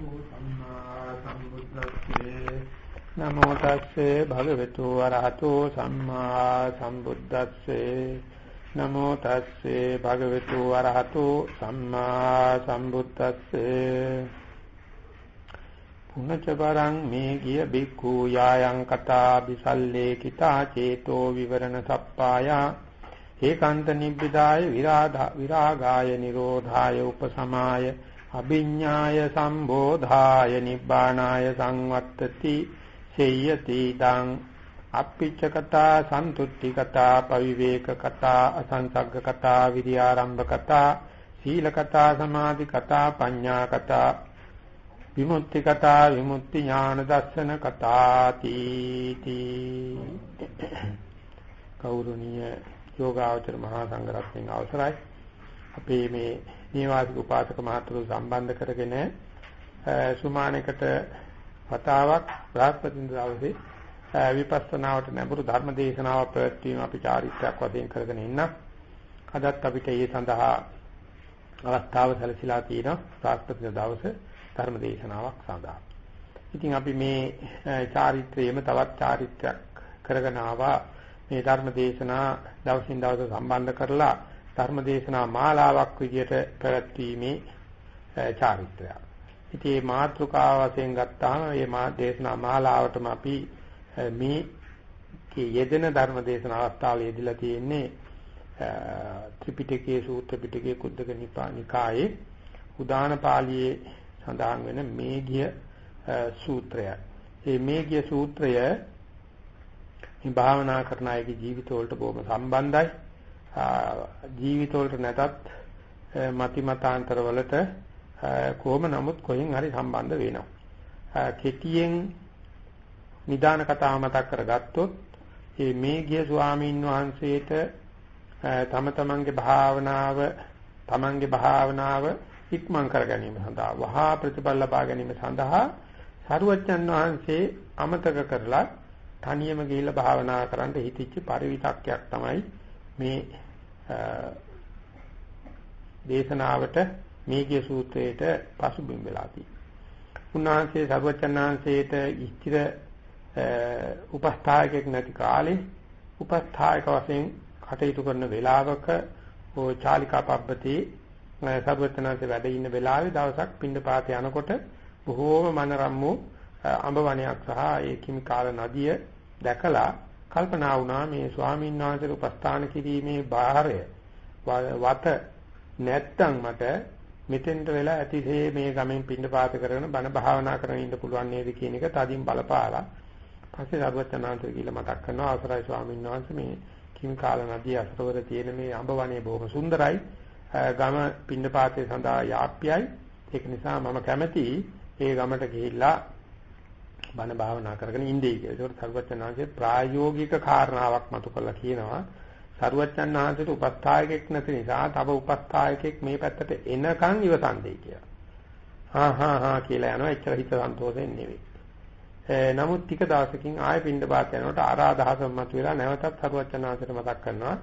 සම්මා සම්බුද්දස්සේ. නමෝ තස්සේ භගවතු වරහතෝ සම්මා සම්බුද්දස්සේ. නමෝ තස්සේ භගවතු වරහතෝ සම්මා සම්බුද්දස්සේ. පුනච පරං මේ ගිය බික්ඛු යායන් කතා විසල්ලේ කිතා චේතෝ විවරණ සප්පායා. ඒකාන්ත නිබ්බිදාය විරාගාය නිරෝධාය උපසමාය අභිඤ්ඤාය සම්බෝධාය නිබ්බානාය සංවත්තති සේයති දං අප්පිච්ච කතා සන්තුට්ටි කතා පවිවේක කතා අසංසග්ග කතා විරියාරම්භ කතා සීල කතා සමාධි කතා පඤ්ඤා කතා විමුක්ති කතා විමුක්ති ඥාන දර්ශන කතා තීති කෞරුණීය යෝගාවචර මහා සංඝරත්නයේ අවසරයි. අපේ මේ නීවාසික උපාසක මහතුරු සම්බන්ධ කරගෙන සුමානකට වතාවක් බ්‍රහස්පති දවසේ විපස්සනාවට නැඹුරු ධර්ම දේශනාවක් පැවැත්වීම අපි චාරිත්‍රාක් වශයෙන් කරගෙන ඉන්න. අදත් අපිට ඒ සඳහා අවස්ථාව සැලසීලා තියෙනවා බ්‍රහස්පති දවසේ ධර්ම දේශනාවක් සඳහා. ඉතින් අපි මේ චාරිත්‍රයේම තවත් චාරිත්‍රාක් කරගෙන ආවා මේ ධර්ම දේශනා දවසින් දවස සම්බන්ධ කරලා ධර්ම දේශනා මාලාවක් විදිහට පැවැත්වීමේ චාරිත්‍රය. ඉතින් මේ මාතෘකාව වශයෙන් ගත්තාම මේ මා දේශනා මාලාවටම අපි මේ යෙදෙන ධර්ම දේශනා අවස්ථාවල යෙදලා තියෙන්නේ ත්‍රිපිටකයේ සූත්‍ර පිටකයේ කුද්දක නිකායේ උදාන පාළියේ සඳහන් වෙන මේඝිය සූත්‍රය. මේ මේඝිය සූත්‍රය මේ භාවනා කරන අයගේ ජීවිත වලට බොහොම සම්බන්ධයි. ජීවිත වලට නැතත් මති මතාන්තර වලට කොහොම නමුත් කොහෙන් හරි සම්බන්ධ වෙනවා. කෙටියෙන් නිදාන කතාව මතක් කරගත්තොත් මේ මේඝිය ස්වාමීන් වහන්සේට තම තමන්ගේ භාවනාව තමන්ගේ භාවනාව ඉක්මන් කර ගැනීම සඳහා වහා ප්‍රතිඵල ලබා ගැනීම සඳහා සරුවච්චන් වහන්සේ අමතක කරලා තනියම ගිහිල්ලා භාවනා කරන්න හිතිච්ච පරිවිතක්යක් තමයි මේ දේශනාවට මේකේ සූත්‍රයේට පසුබිම් වෙලා තියෙන්නේ. උන්වහන්සේ සර්වචනාංශයේට ඉස්තිර උපස්ථායකෙක් නැති කාලේ උපස්ථායක වශයෙන් කටයුතු කරන වෙලාවක ඕ චාලිකා පබ්බතේ සර්වචනාංශේ වැඩ ඉන්න වෙලාවේ දවසක් පින්නපාත යනකොට බොහෝම මනරම් වූ අඹ වනයක් සහ ඒ කිමිකාල නදිය දැකලා කල්පනා වුණා මේ ස්වාමීන් වහන්සේට උපස්ථාන කිරීමේ බාහිරය වත නැත්තම් මට මෙතෙන්ට වෙලා ඇතිසේ මේ ගමෙන් පින්නපාත කරගෙන බණ භාවනා කරගෙන ඉන්න පුළුවන් නේද කියන එක තදින් බලපාලා පස්සේ සර්වචනාන්තර කියලා මතක් කරනවා අවසරයි ස්වාමීන් වහන්සේ මේ කිමිකාල නදිය අසරවර තියෙන මේ අඹ වනේ බොහොම සුන්දරයි. ගම පින්නපාතේ සඳහා යාප්‍යයි ඒක නිසා මම කැමැතියි ඒ ගමට ගිහිල්ලා බණ භාවනා කරගෙන ඉඳී කියලා. ඒකට සර්වචනාංශයේ ප්‍රායෝගික කාරණාවක් මතු කරලා කියනවා. සර්වචනාංශයට උපස්ථායකෙක් නැති නිසා තව උපස්ථායකෙක් මේ පැත්තට එනකන් ඉවසන්නේ කියලා. හා හා හා කියලා යනවා එච්චර හිත සන්තෝෂෙන් නෙවෙයි. නමුත් ටික දවසකින් ආයෙ පින්ඩ පාත යනකොට ආරාධහසම් මත වෙලා නැවතත් සර්වචනාංශයට මතක් කරනවා.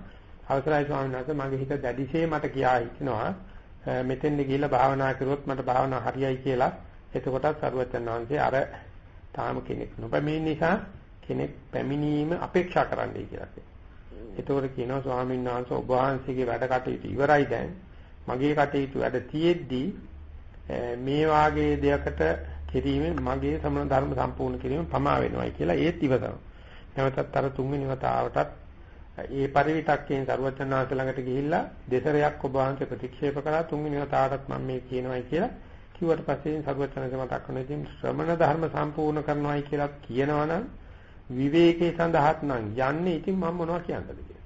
අවසරයි ස්වාමීන් වහන්සේ මගේ හිත දැඩිශේ මට කියා හිටිනවා. මෙතෙන්ද ගිහිල්ලා භාවනා කරුවොත් මට භාවනා හරියයි කියලා. එතකොටත් සර්වචනාංශයේ අර තාම කෙනෙක් නොපැමිණි නිසා කෙනෙක් පැමිණීම අපේක්ෂා කරන්නයි කියලා කියනවා. ඒතකොට කියනවා ස්වාමීන් වහන්සේ ඔබ වහන්සේගේ වැඩ කටයුතු ඉවරයි දැන්. මගේ කටයුතු වැඩ තියෙද්දී මේ වාගේ දෙයකට කිරීමෙන් මගේ සමන ධර්ම සම්පූර්ණ කිරීම පමා වෙනවයි කියලා ඒත් ඉවසනවා. නැවතත් අර තුන්වෙනි වතාවටත් ඒ පරිවිතක්කයෙන් සරුවචනාංශ ළඟට ගිහිල්ලා දෙසරයක් ඔබ වහන්සේ ප්‍රතික්ෂේප කරා තුන්වෙනි වතාවටත් මම මේ කියනවායි කියලා කිව්වට පස්සේ සරුවචනක මතක් කරන ඉතින් ශ්‍රමණ ධර්ම සම්පූර්ණ කරනවායි කියලා කියනවනම් විවේකේ සඳහාත් නම් යන්නේ ඉතින් මම මොනවද කියන්නද කියලා.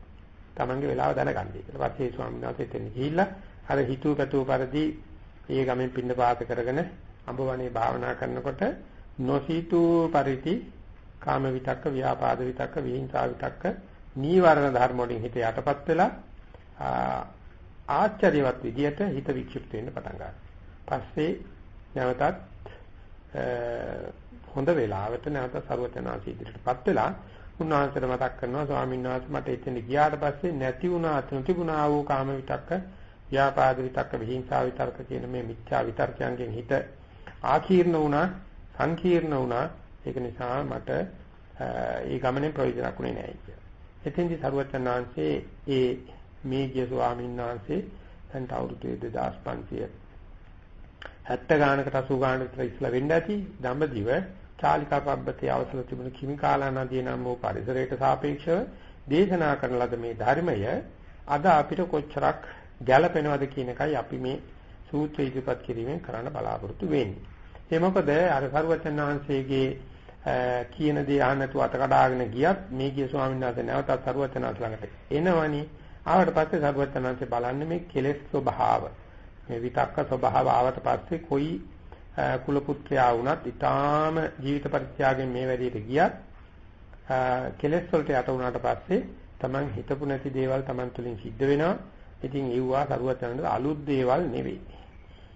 Tamange වෙලාව දැනගන්නයි කියලා. පස්සේ ස්වාමීන් වහන්සේ එතන ගිහිල්ලා අර හිතුව පැතුව පරිදි ඒ ගමෙන් පින්න පාත කරගෙන අඹවනේ භාවනා කරනකොට නොසීතු පරිදි කාම විතක්ක, ව්‍යාපාද විතක්ක, විහිංසා විතක්ක, නීවරණ ධර්ම වලින් හිත යටපත් වෙලා ආචාර්යවත් විදියට හිත වික්ෂිප්ත වෙන්න පටන් ගන්නවා. පස්සේ නැවතත් හොඳ වෙලාවට නැවත ਸਰවචනාසී ඉදිරියටපත් වෙලා උන්වහන්සේට මතක් කරනවා ස්වාමීන් වහන්සේ මට එතන ගියාට පස්සේ නැති වුණා තිබුණා වූ කාම විතක්ක ව්‍යාපාද විතක්ක විහිංසා විතර්ක කියන මේ මිත්‍යා විතර්කයන්ගෙන් හිත ආකීර්ණ වුණා, සංකීර්ණ වුණා. ඒක නිසා මට ඒ ගමනේ ප්‍රයෝජනක් උනේ නැහැ කියලා. එතෙන්දී සරුවචනාංශේ ඒ මේගිය ස්වාමීන් වහන්සේ දැන් අවුරුදු 2500 70 ගානකට 80 ගානකට ඉස්ලා වෙන්න ඇති දඹදිව චාලිකා පබ්බතේ අවසල තිබුණු කිමිකාලා නදිය නම් වූ පරිසරයට සාපේක්ෂව දේශනා කරන ලද මේ ධර්මය අද අපිට කොච්චරක් ගැළපෙනවද කියන එකයි අපි මේ සූත්‍ර ඉදිරිපත් කිරීමෙන් කරන්න බලාපොරොත්තු වෙන්නේ. ඒ මොකද අර සරුවචන් වහන්සේගේ කියන දේ අහන්නතු අත කඩාගෙන ගියත් මේ ගිය ස්වාමීන් වහන්සේ නැවතත් සරුවචන් වහන්සේ ළඟට එනවනි. ආවට පස්සේ සරුවචන් වහන්සේ බලන්නේ මේ කෙලෙස් ස්වභාව. මේ විතක්ක ස්වභාව ආවට පස්සේ කොයි කුල පුත්‍රයා වුණත් ඊටාම ජීවිත පරිත්‍යාගයෙන් මේ වැඩේට ගියත් කෙලෙස් වලට යට වුණාට පස්සේ Taman හිතපු නැති දේවල් Taman තුලින් සිද්ධ වෙනවා. ඉතින් ඒවා සරුවචනන්ට අලුත් දේවල් නෙවෙයි.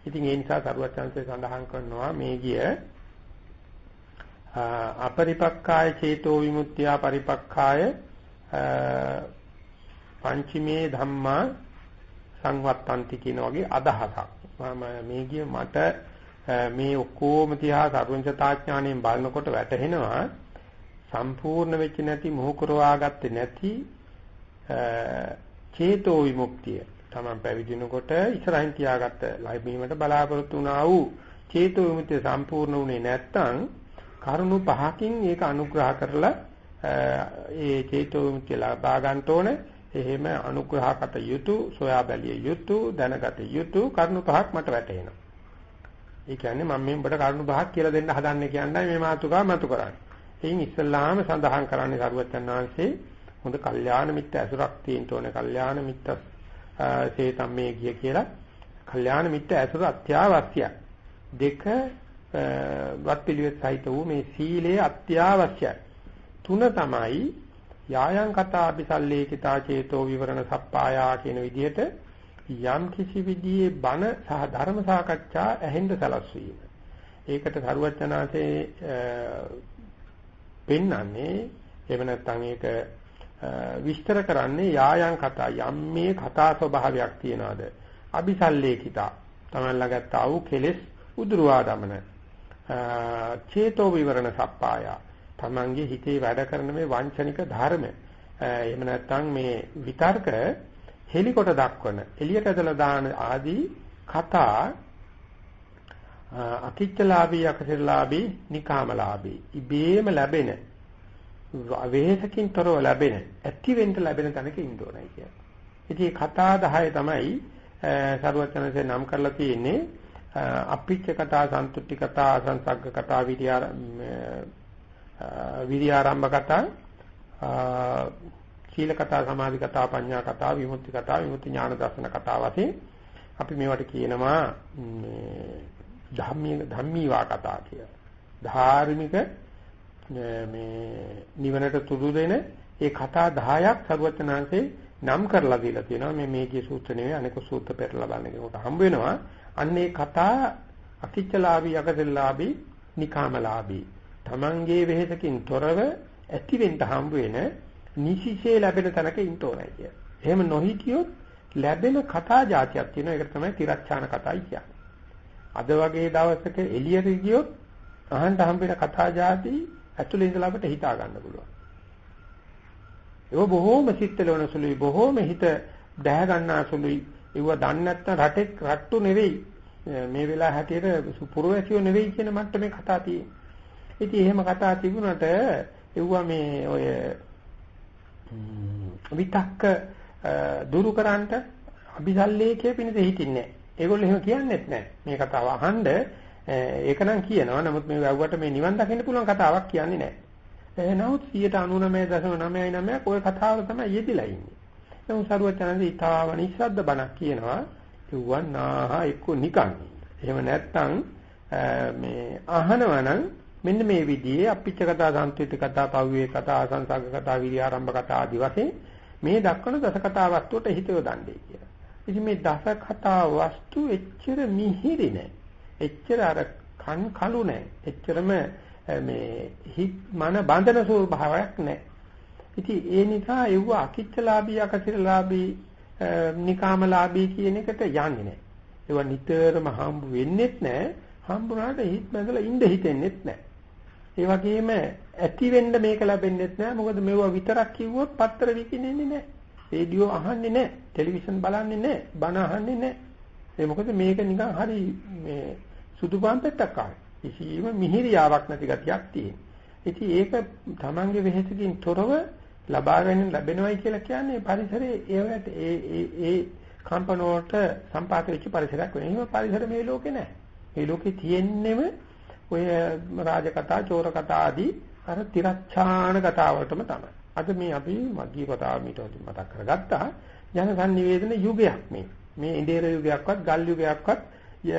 ඉතින් ඒ නිසා සරුවචනන්සේ සඳහන් කරනවා මේ ගිය අපරිපක්ඛාය චේතෝ විමුක්තිය පරිපක්ඛාය පංචමේ ධම්මා සංවත්තන්ති කියන වගේ අදහසක්. මම මේ ගිය මට මේ ඔක්කොම තියා සර්වඥතාඥාණයෙන් බලනකොට වැටහෙනවා සම්පූර්ණ වෙච්ච නැති මොහු කරවාගත්තේ නැති චේතෝ විමුක්තිය තමන් පැවිදිනකොට ඉස්සරහින් තියාගත්ත ලැබීමට බලාපොරොත්තු වුණා වූ චේතෝ විමුක්තිය සම්පූර්ණ වුණේ නැත්නම් කරුණු පහකින් ඒක අනුග්‍රහ කරලා ඒ චේතෝ විමුක්තිය ලබා ගන්න ඕනේ එහෙම අනුග්‍රහකට යුතු සොයා බැලිය යුතු දැනගත යුතු කරුණු පහක් මට වැටහෙනවා. ඒ කියන්නේ මම මේ උඹට කරුණු පහක් කියලා දෙන්න හදන්නේ කියන්නයි මේ මාතෘකාව මතු කරන්නේ. එයින් ඉස්සල්ලාම සඳහන් කරන්නේ සරුවචන් වහන්සේ හොඳ කල්යාණ මිත්‍ර ඇසුරක් තියෙන්න ඕනේ. කල්යාණ මිත්‍ර සේතම්මේ ගිය කියලා. කල්යාණ මිත්‍ර ඇසුර අත්‍යවශ්‍යයි. දෙක වත් පිළිවෙත් සහිත වූ මේ සීලය අත්‍යවශ්‍යයි. තුන තමයි යායන් කතා අபிසල්ලේකිතා චේතෝ විවරණ සප්පායා කියන විදිහට යම් කිසි විදිහේ බණ සහ ධර්ම සාකච්ඡා ඇහෙන්න සලස්වීම. ඒකට සරුවචනාසේ පෙන්වන්නේ එහෙම නැත්නම් ඒක විස්තර කරන්නේ යායන් කතා යම් මේ කතා ස්වභාවයක් තියනවාද? අபிසල්ලේකිතා තමයි ළඟත් ආ වූ කෙලෙස් උදුරවා දමන. චේතෝ විවරණ සප්පාය. තමන්ගේ හිතේ වැඩ කරන මේ වංචනික ධර්ම එහෙම නැත්නම් මේ විතර්ක හෙලිකොට දක්වන එළියට ඇදලා දාන ආදී කතා අකිච්චලාභී අකසිරලාභී නිකාමලාභී ඉබේම ලැබෙන වෙහසකින් තොරව ලැබෙන ඇති වෙන්න ලැබෙන තැනක ඉන්න ඕනයි කියන්නේ. ඉතින් කතා 10 තමයි සරුවචනසේ නම් කරලා තියෙන්නේ අපිච්ච කතා සන්තුට්ටි කතා අසංසග්ග කතා විද්‍යා විද්‍යාරම්භ කතා සීල කතා සමාධි කතා පඤ්ඤා කතා විමුක්ති කතා විමුක්ති ඥාන දර්ශන කතා වශයෙන් අපි මේවට කියනවා ධම්මී ධම්මීවා කතා කියලා. ධාර්මික මේ නිවනට තුඩු දෙන ඒ කතා 10ක් සරුවචනාංශේ නම් කරලා දීලා තියෙනවා. මේ මේකේ සූත්‍ර නෙවෙයි අනික සූත්‍ර පෙරලා බලන කෙනෙකුට හම්බ වෙනවා. අන්න ඒ කතා අකිච්චලාභී යකදලාභී නිකාමලාභී තමන්ගේ වෙහෙසකින් තොරව ඇති වෙන්න හම්බ වෙන නිසිසේ ලැබෙන තැනක ඉන්න ඕනයි කිය. එහෙම නොහිටියොත් ලැබෙන කතා જાතියක් තියෙනවා. ඒක තමයි තිරච්ඡාන කතායි කියන්නේ. අද වගේ දවසක එළියට ගියොත් අහන්න හම්බ වෙන කතා જાති ඇතුළේ ඉඳලා අපිට හිතා ගන්න පුළුවන්. ඒක බොහෝම සිත්තලවන සුළුයි බොහෝම හිත දැහ ගන්නා සුළුයි. ඒව දන්නේ නැත්නම් රටේ රට්ටු නෙවෙයි. මේ වෙලාව හැටියට පුරවැසියෝ නෙවෙයි කියන මට්ටමේ කතා තියෙන්නේ. ඉතින් එහෙම කතා තිබුණට එව්වා මේ ඔය විතක්ක දුරු කරන්නට අபிසල්ලේකේ පිණිස හිටින්නේ. ඒගොල්ලෝ එහෙම කියන්නේත් නැහැ. මේ කතාව අහන්න ඒක නම් කියනවා. නමුත් මේ වැව්වට මේ නිවන් දකින්න පුළුවන් කතාවක් කියන්නේ නැහැ. එහෙනම් 99.99 ඔය කතාවල තමයි යෙදිලා ඉන්නේ. නමුත් සරුවචනන්සේ ඊතාව නිස්සද්ද බණක් කියනවා. කිව්වා නාහ එක්ක නිකන්. එහෙම නැත්තම් මේ අහනවා නම් මෙන්න මේ විදිහේ අපිච්ච කතා සංස්කෘතික කතා පව්වේ කතා අසංසග්ග කතා විරි ආරම්භ කතා ආදි වශයෙන් මේ දක්වන දස කතා වස්තුවට හිත යොදන්නේ කියලා. ඉතින් මේ දස කතා වස්තු එච්චර මිහිරි නෑ. එච්චර අර කන් කළු නෑ. එච්චරම මේ හිත් මන බඳන ස්වභාවයක් නෑ. ඉතින් ඒ නිසා ඒව අකිච්චලාභී අකසිරලාභී නිකාමලාභී කියන එකට යන්නේ නෑ. ඒවා නිතරම හම්බ වෙන්නේත් නෑ. හම්බුනාට හිත බඳලා ඉඳ හිතෙන්නෙත් නැහැ. ඒ වගේම ඇති වෙන්න මේක ලැබෙන්නෙත් නැහැ. මොකද මේවා විතරක් කිව්වොත් පත්තර විකිනෙන්නේ නැහැ. රේඩියෝ අහන්නේ නැහැ. ටෙලිවිෂන් බලන්නේ නැහැ. බණ අහන්නේ නැහැ. ඒ මොකද මේක නිකන් හරි මේ සුදු පාන් පෙත්තක් ආවේ. කිසිම මිහිරියාවක් නැති ගතියක් තියෙන. ඉතින් ඒක Tamange වෙහෙසකින් තොරව ලබා ගැනීම ලැබෙනවයි කියලා කියන්නේ පරිසරයේ ඒවට ඒ ඒ ඒ කම්පන වලට සම්පාත වෙච්ච පරිසරයක් වෙන. එහෙම පරිසර මේ ලෝකේ නැහැ. මේ ලෝකේ තියෙන්නෙම ඔය රාජ කතා, චෝර කතා ආදී අර තිරච්ඡාන කතා වලටම තමයි. අද මේ අපි මග්ගී කතාව මීට මතක් කරගත්තා. ජන සංනිවේදන යුගයක් මේ. මේ ඉන්දියර යුගයක්වත් ගල් යුගයක්වත්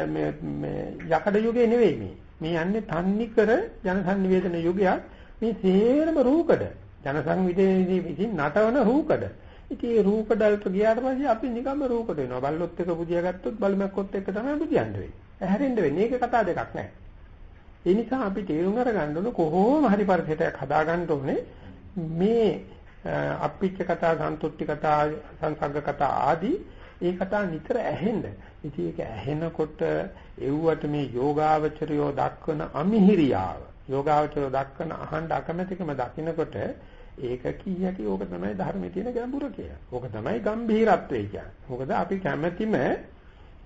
මේ මේ යකඩ යුගය නෙවෙයි මේ. මේ යන්නේ තන්නි කර ජන සංනිවේදන යුගයක්. මේ සේරම රූකඩ. ජන සංවිධානයේ විසින් නටවන රූකඩ. ඉතින් ඒ රූකඩල්ට ගියාට පස්සේ අපි නිකම්ම රූකඩ වෙනවා. බල්ලොත් එක පුදියා ගත්තොත් බලමැක්කොත් එක තමයි පුදියන්න වෙන්නේ. ඇහැරෙන්න වෙන්නේ. ඒක කතා දෙකක් නෑ. ඒ නිසා අපි තේරුම් අරගන්න ඕන කොහොම හරි පරිසරයක් හදාගන්න ඕනේ. මේ අප්පිච්ච කතා, සන්තුට්ටි කතා, සංසග්ග කතා ආදී ඒ කතා නිතර ඇහෙන්න. ඉතින් ඒක ඇහෙනකොට එව්වට මේ යෝගාවචරයෝ දක්වන අමිහිරියාව, යෝගාවචරයෝ දක්වන අහන්න අකමැතිකම දකිනකොට ඒක කීයකි ඕක තමයි ධර්මයේ තියෙන ගැඹුර කියලා. ඕක තමයි ගම්භීරත්වය කියන්නේ. මොකද අපි කැමැතිම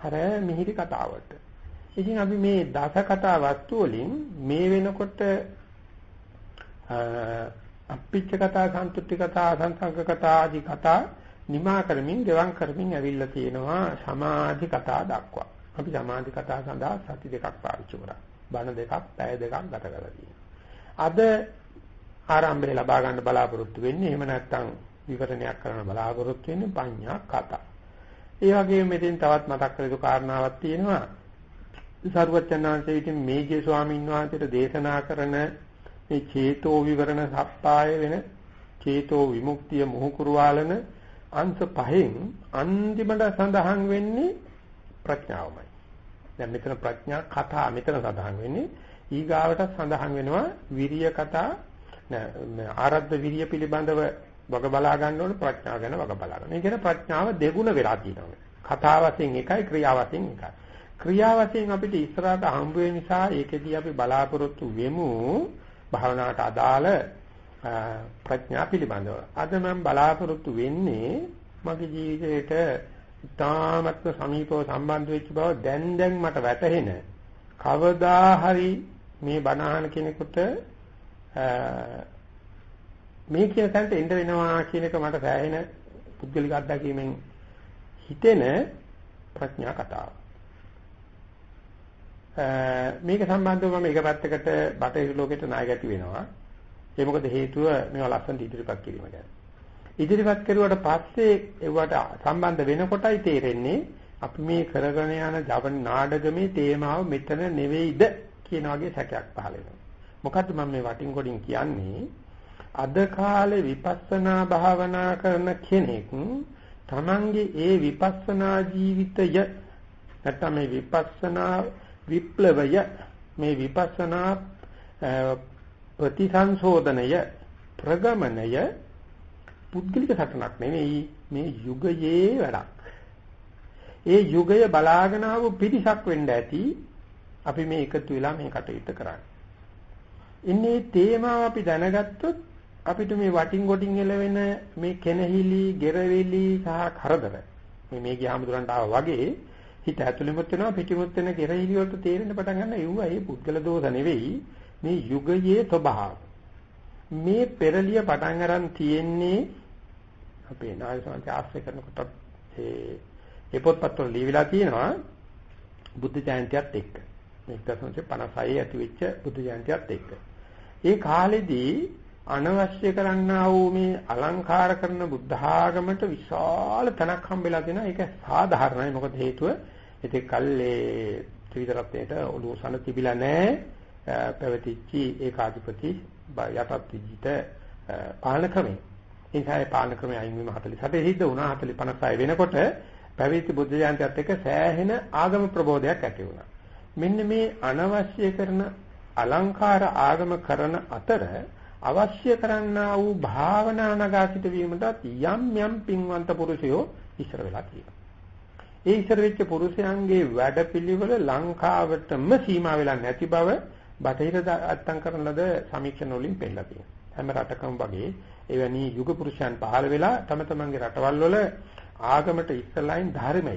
අර මිහිරි කතාවට. ඉතින් අපි මේ දස කතා වස්තු වලින් මේ වෙනකොට අප්පිච්ච කතා, සන්තුට්ටි කතා, සංසංග කතා ආදී කතා නිමා කරමින්, ගෙවම් කරමින් ඇවිල්ලා තියෙනවා සමාධි කතා දක්වා. අපි සමාධි කතා සඳහා සති දෙකක් පාවිච්චි කරා. බණ දෙකක්, පැය දෙකක් ගත කරලා තියෙනවා. අද ආරම්භය ලබා ගන්න බලාපොරොත්තු වෙන්නේ එහෙම නැත්නම් විවරණයක් කරන්න බලාපොරොත්තු වෙන්නේ පඤ්ඤා කතා. ඒ වගේම මෙතෙන් තවත් මතක් කළ යුතු කාරණාවක් තියෙනවා. සරුවචනාංශයේ විසින් මේජේ ස්වාමීන් වහන්සේට දේශනා කරන මේ චේතෝ විවරණ සප්පාය වෙන චේතෝ විමුක්තිය මොහුකුරවාලන අංශ පහෙන් අන්තිමට සඳහන් වෙන්නේ ප්‍රඥාවමයි. දැන් මෙතන ප්‍රඥා කතා මෙතන සඳහන් වෙන්නේ ඊගාවට සඳහන් වෙනවා විරිය කතා ආරද්ධ විරිය පිළිබඳව වග බලා ගන්න ඕන ප්‍රඥාව ගැන වග බලා ගන්න. ඒ කියන්නේ ප්‍රඥාව දෙගුණ වෙලා තියෙනවා. කතා වශයෙන් එකයි ක්‍රියා වශයෙන් එකයි. ක්‍රියා වශයෙන් අපිට ඉස්සරහට හම්බ වෙන නිසා ඒකෙදී අපි බලාපොරොත්තු වෙමු භාවනාවට අදාළ ප්‍රඥා පිළිබඳව. අද මම බලාපොරොත්තු වෙන්නේ මගේ ජීවිතේට ඉතාමත්ම සමීපව සම්බන්ධ වෙච්ච බව දැන් දැන් මට වැටහෙන කවදා හරි මේ බණහන කෙනෙකුට මේ කියන තැනට එන්න වෙනවා කියන එක මට සෑහෙන පුද්ගලික අත්දැකීමෙන් හිතෙන ප්‍රඥා කතාව. මේක සම්බන්ධව මම එක පැත්තකට බටහිර ලෝකෙට ණයගැටි වෙනවා. ඒ මොකද හේතුව මේවා ලස්සනට ඉදිරිපත් කිරීම ගැන. ඉදිරිපත් කරුවාට පස්සේ ඒවට සම්බන්ධ වෙනකොටයි තේරෙන්නේ අපි මේ කරගෙන යන ජවන නාඩගමේ තේමාව මෙතන නෙවෙයිද කියන වගේ සැකයක් පහළ වෙනවා. මොකද්ද මම මේ වටින් කොටින් කියන්නේ? අද කාලේ විපස්සනා භාවනා කරන කෙනෙක් තමන්ගේ ඒ විපස්සනා ජීවිතය නැත්නම් මේ විපස්සනා විප්ලවය මේ විපස්සනා ප්‍රතිසංශෝධනය ප්‍රගමනය පුද්ගලික සටනක් නෙවෙයි මේ යුගයේ වැඩක්. ඒ යුගය බලාගෙන ආව පිරිසක් වෙන්න ඇති අපි මේ එකතු වෙලා මේ කටයුත්ත කරන්නේ. ඉන්නේ තේමාව අපි දැනගත්තොත් අපිට මේ වටින් ගොටින් එළවෙන මේ කෙනහිලි, ගෙරවිලි සහ කරදර මේ මේ ගියාමුදුරන්ට ආවා වගේ හිත ඇතුළෙමුත් වෙනවා පිටිමුත් වෙන කෙරහිලි වලට තේරෙන්න පටන් ගන්න ඒවා ඒ පුද්ගල දෝෂ නෙවෙයි මේ යුගයේ ස්වභාව. මේ පෙරලිය පටන් අරන් තියෙන්නේ අපේ නාය සමාජය ආශ්‍රය කරනකොට ඒ ඒ පොත්පත්වල ලියවිලා තියෙනවා බුද්ධ ජයන්තියත් එක්ක. 1956 ඇති වෙච්ච බුද්ධ ජයන්තියත් එක්ක. ඒ කාලෙදී අනවශ්‍ය කරන්නා වූ මේ අලංකාර කරන බුද්ධ ආගමට විශාල තනක් හම්බෙලා දෙනවා. ඒක සාධාරණයි. මොකද හේතුව ඉතින් කල්ලේ ත්‍රිවිධ රත්නයේට ඔළුව සන තිබිලා නැහැ. පැවතිච්චි ඒකාධිපති යටත් විජිත පාලන ක්‍රමය. ඒ නිසා ඒ පාලන ක්‍රමය අයින් වීම 48 සිද්ධ වුණා. 40 56 වෙනකොට පැවිදි බුද්ධ ජයන්තියත් එක්ක සෑහෙන ආගම ප්‍රබෝධයක් ඇති වුණා. මෙන්න මේ අනවශ්‍ය කරන අලංකාර ආගම කරන අතර අවශ්‍ය කරන්නා වූ භාවනා නගාසිත වීමටත් යම් යම් පින්වන්ත පුරුෂයෝ ඉස්සර වෙලා තියෙනවා. ඒ ඉස්සර වෙච්ච පුරුෂයන්ගේ වැඩපිළිවෙල ලංකාවටම සීමා වෙලා නැති බව බටහිර අත්තම් කරන ලද සමීක්ෂණ වලින් පෙන්නලා තියෙනවා. හැම රටකම වගේ එවැනි යුග පුරුෂයන් පහළ වෙලා තම තමන්ගේ රටවල් වල ආගමට ඉස්සලයින් ධර්මය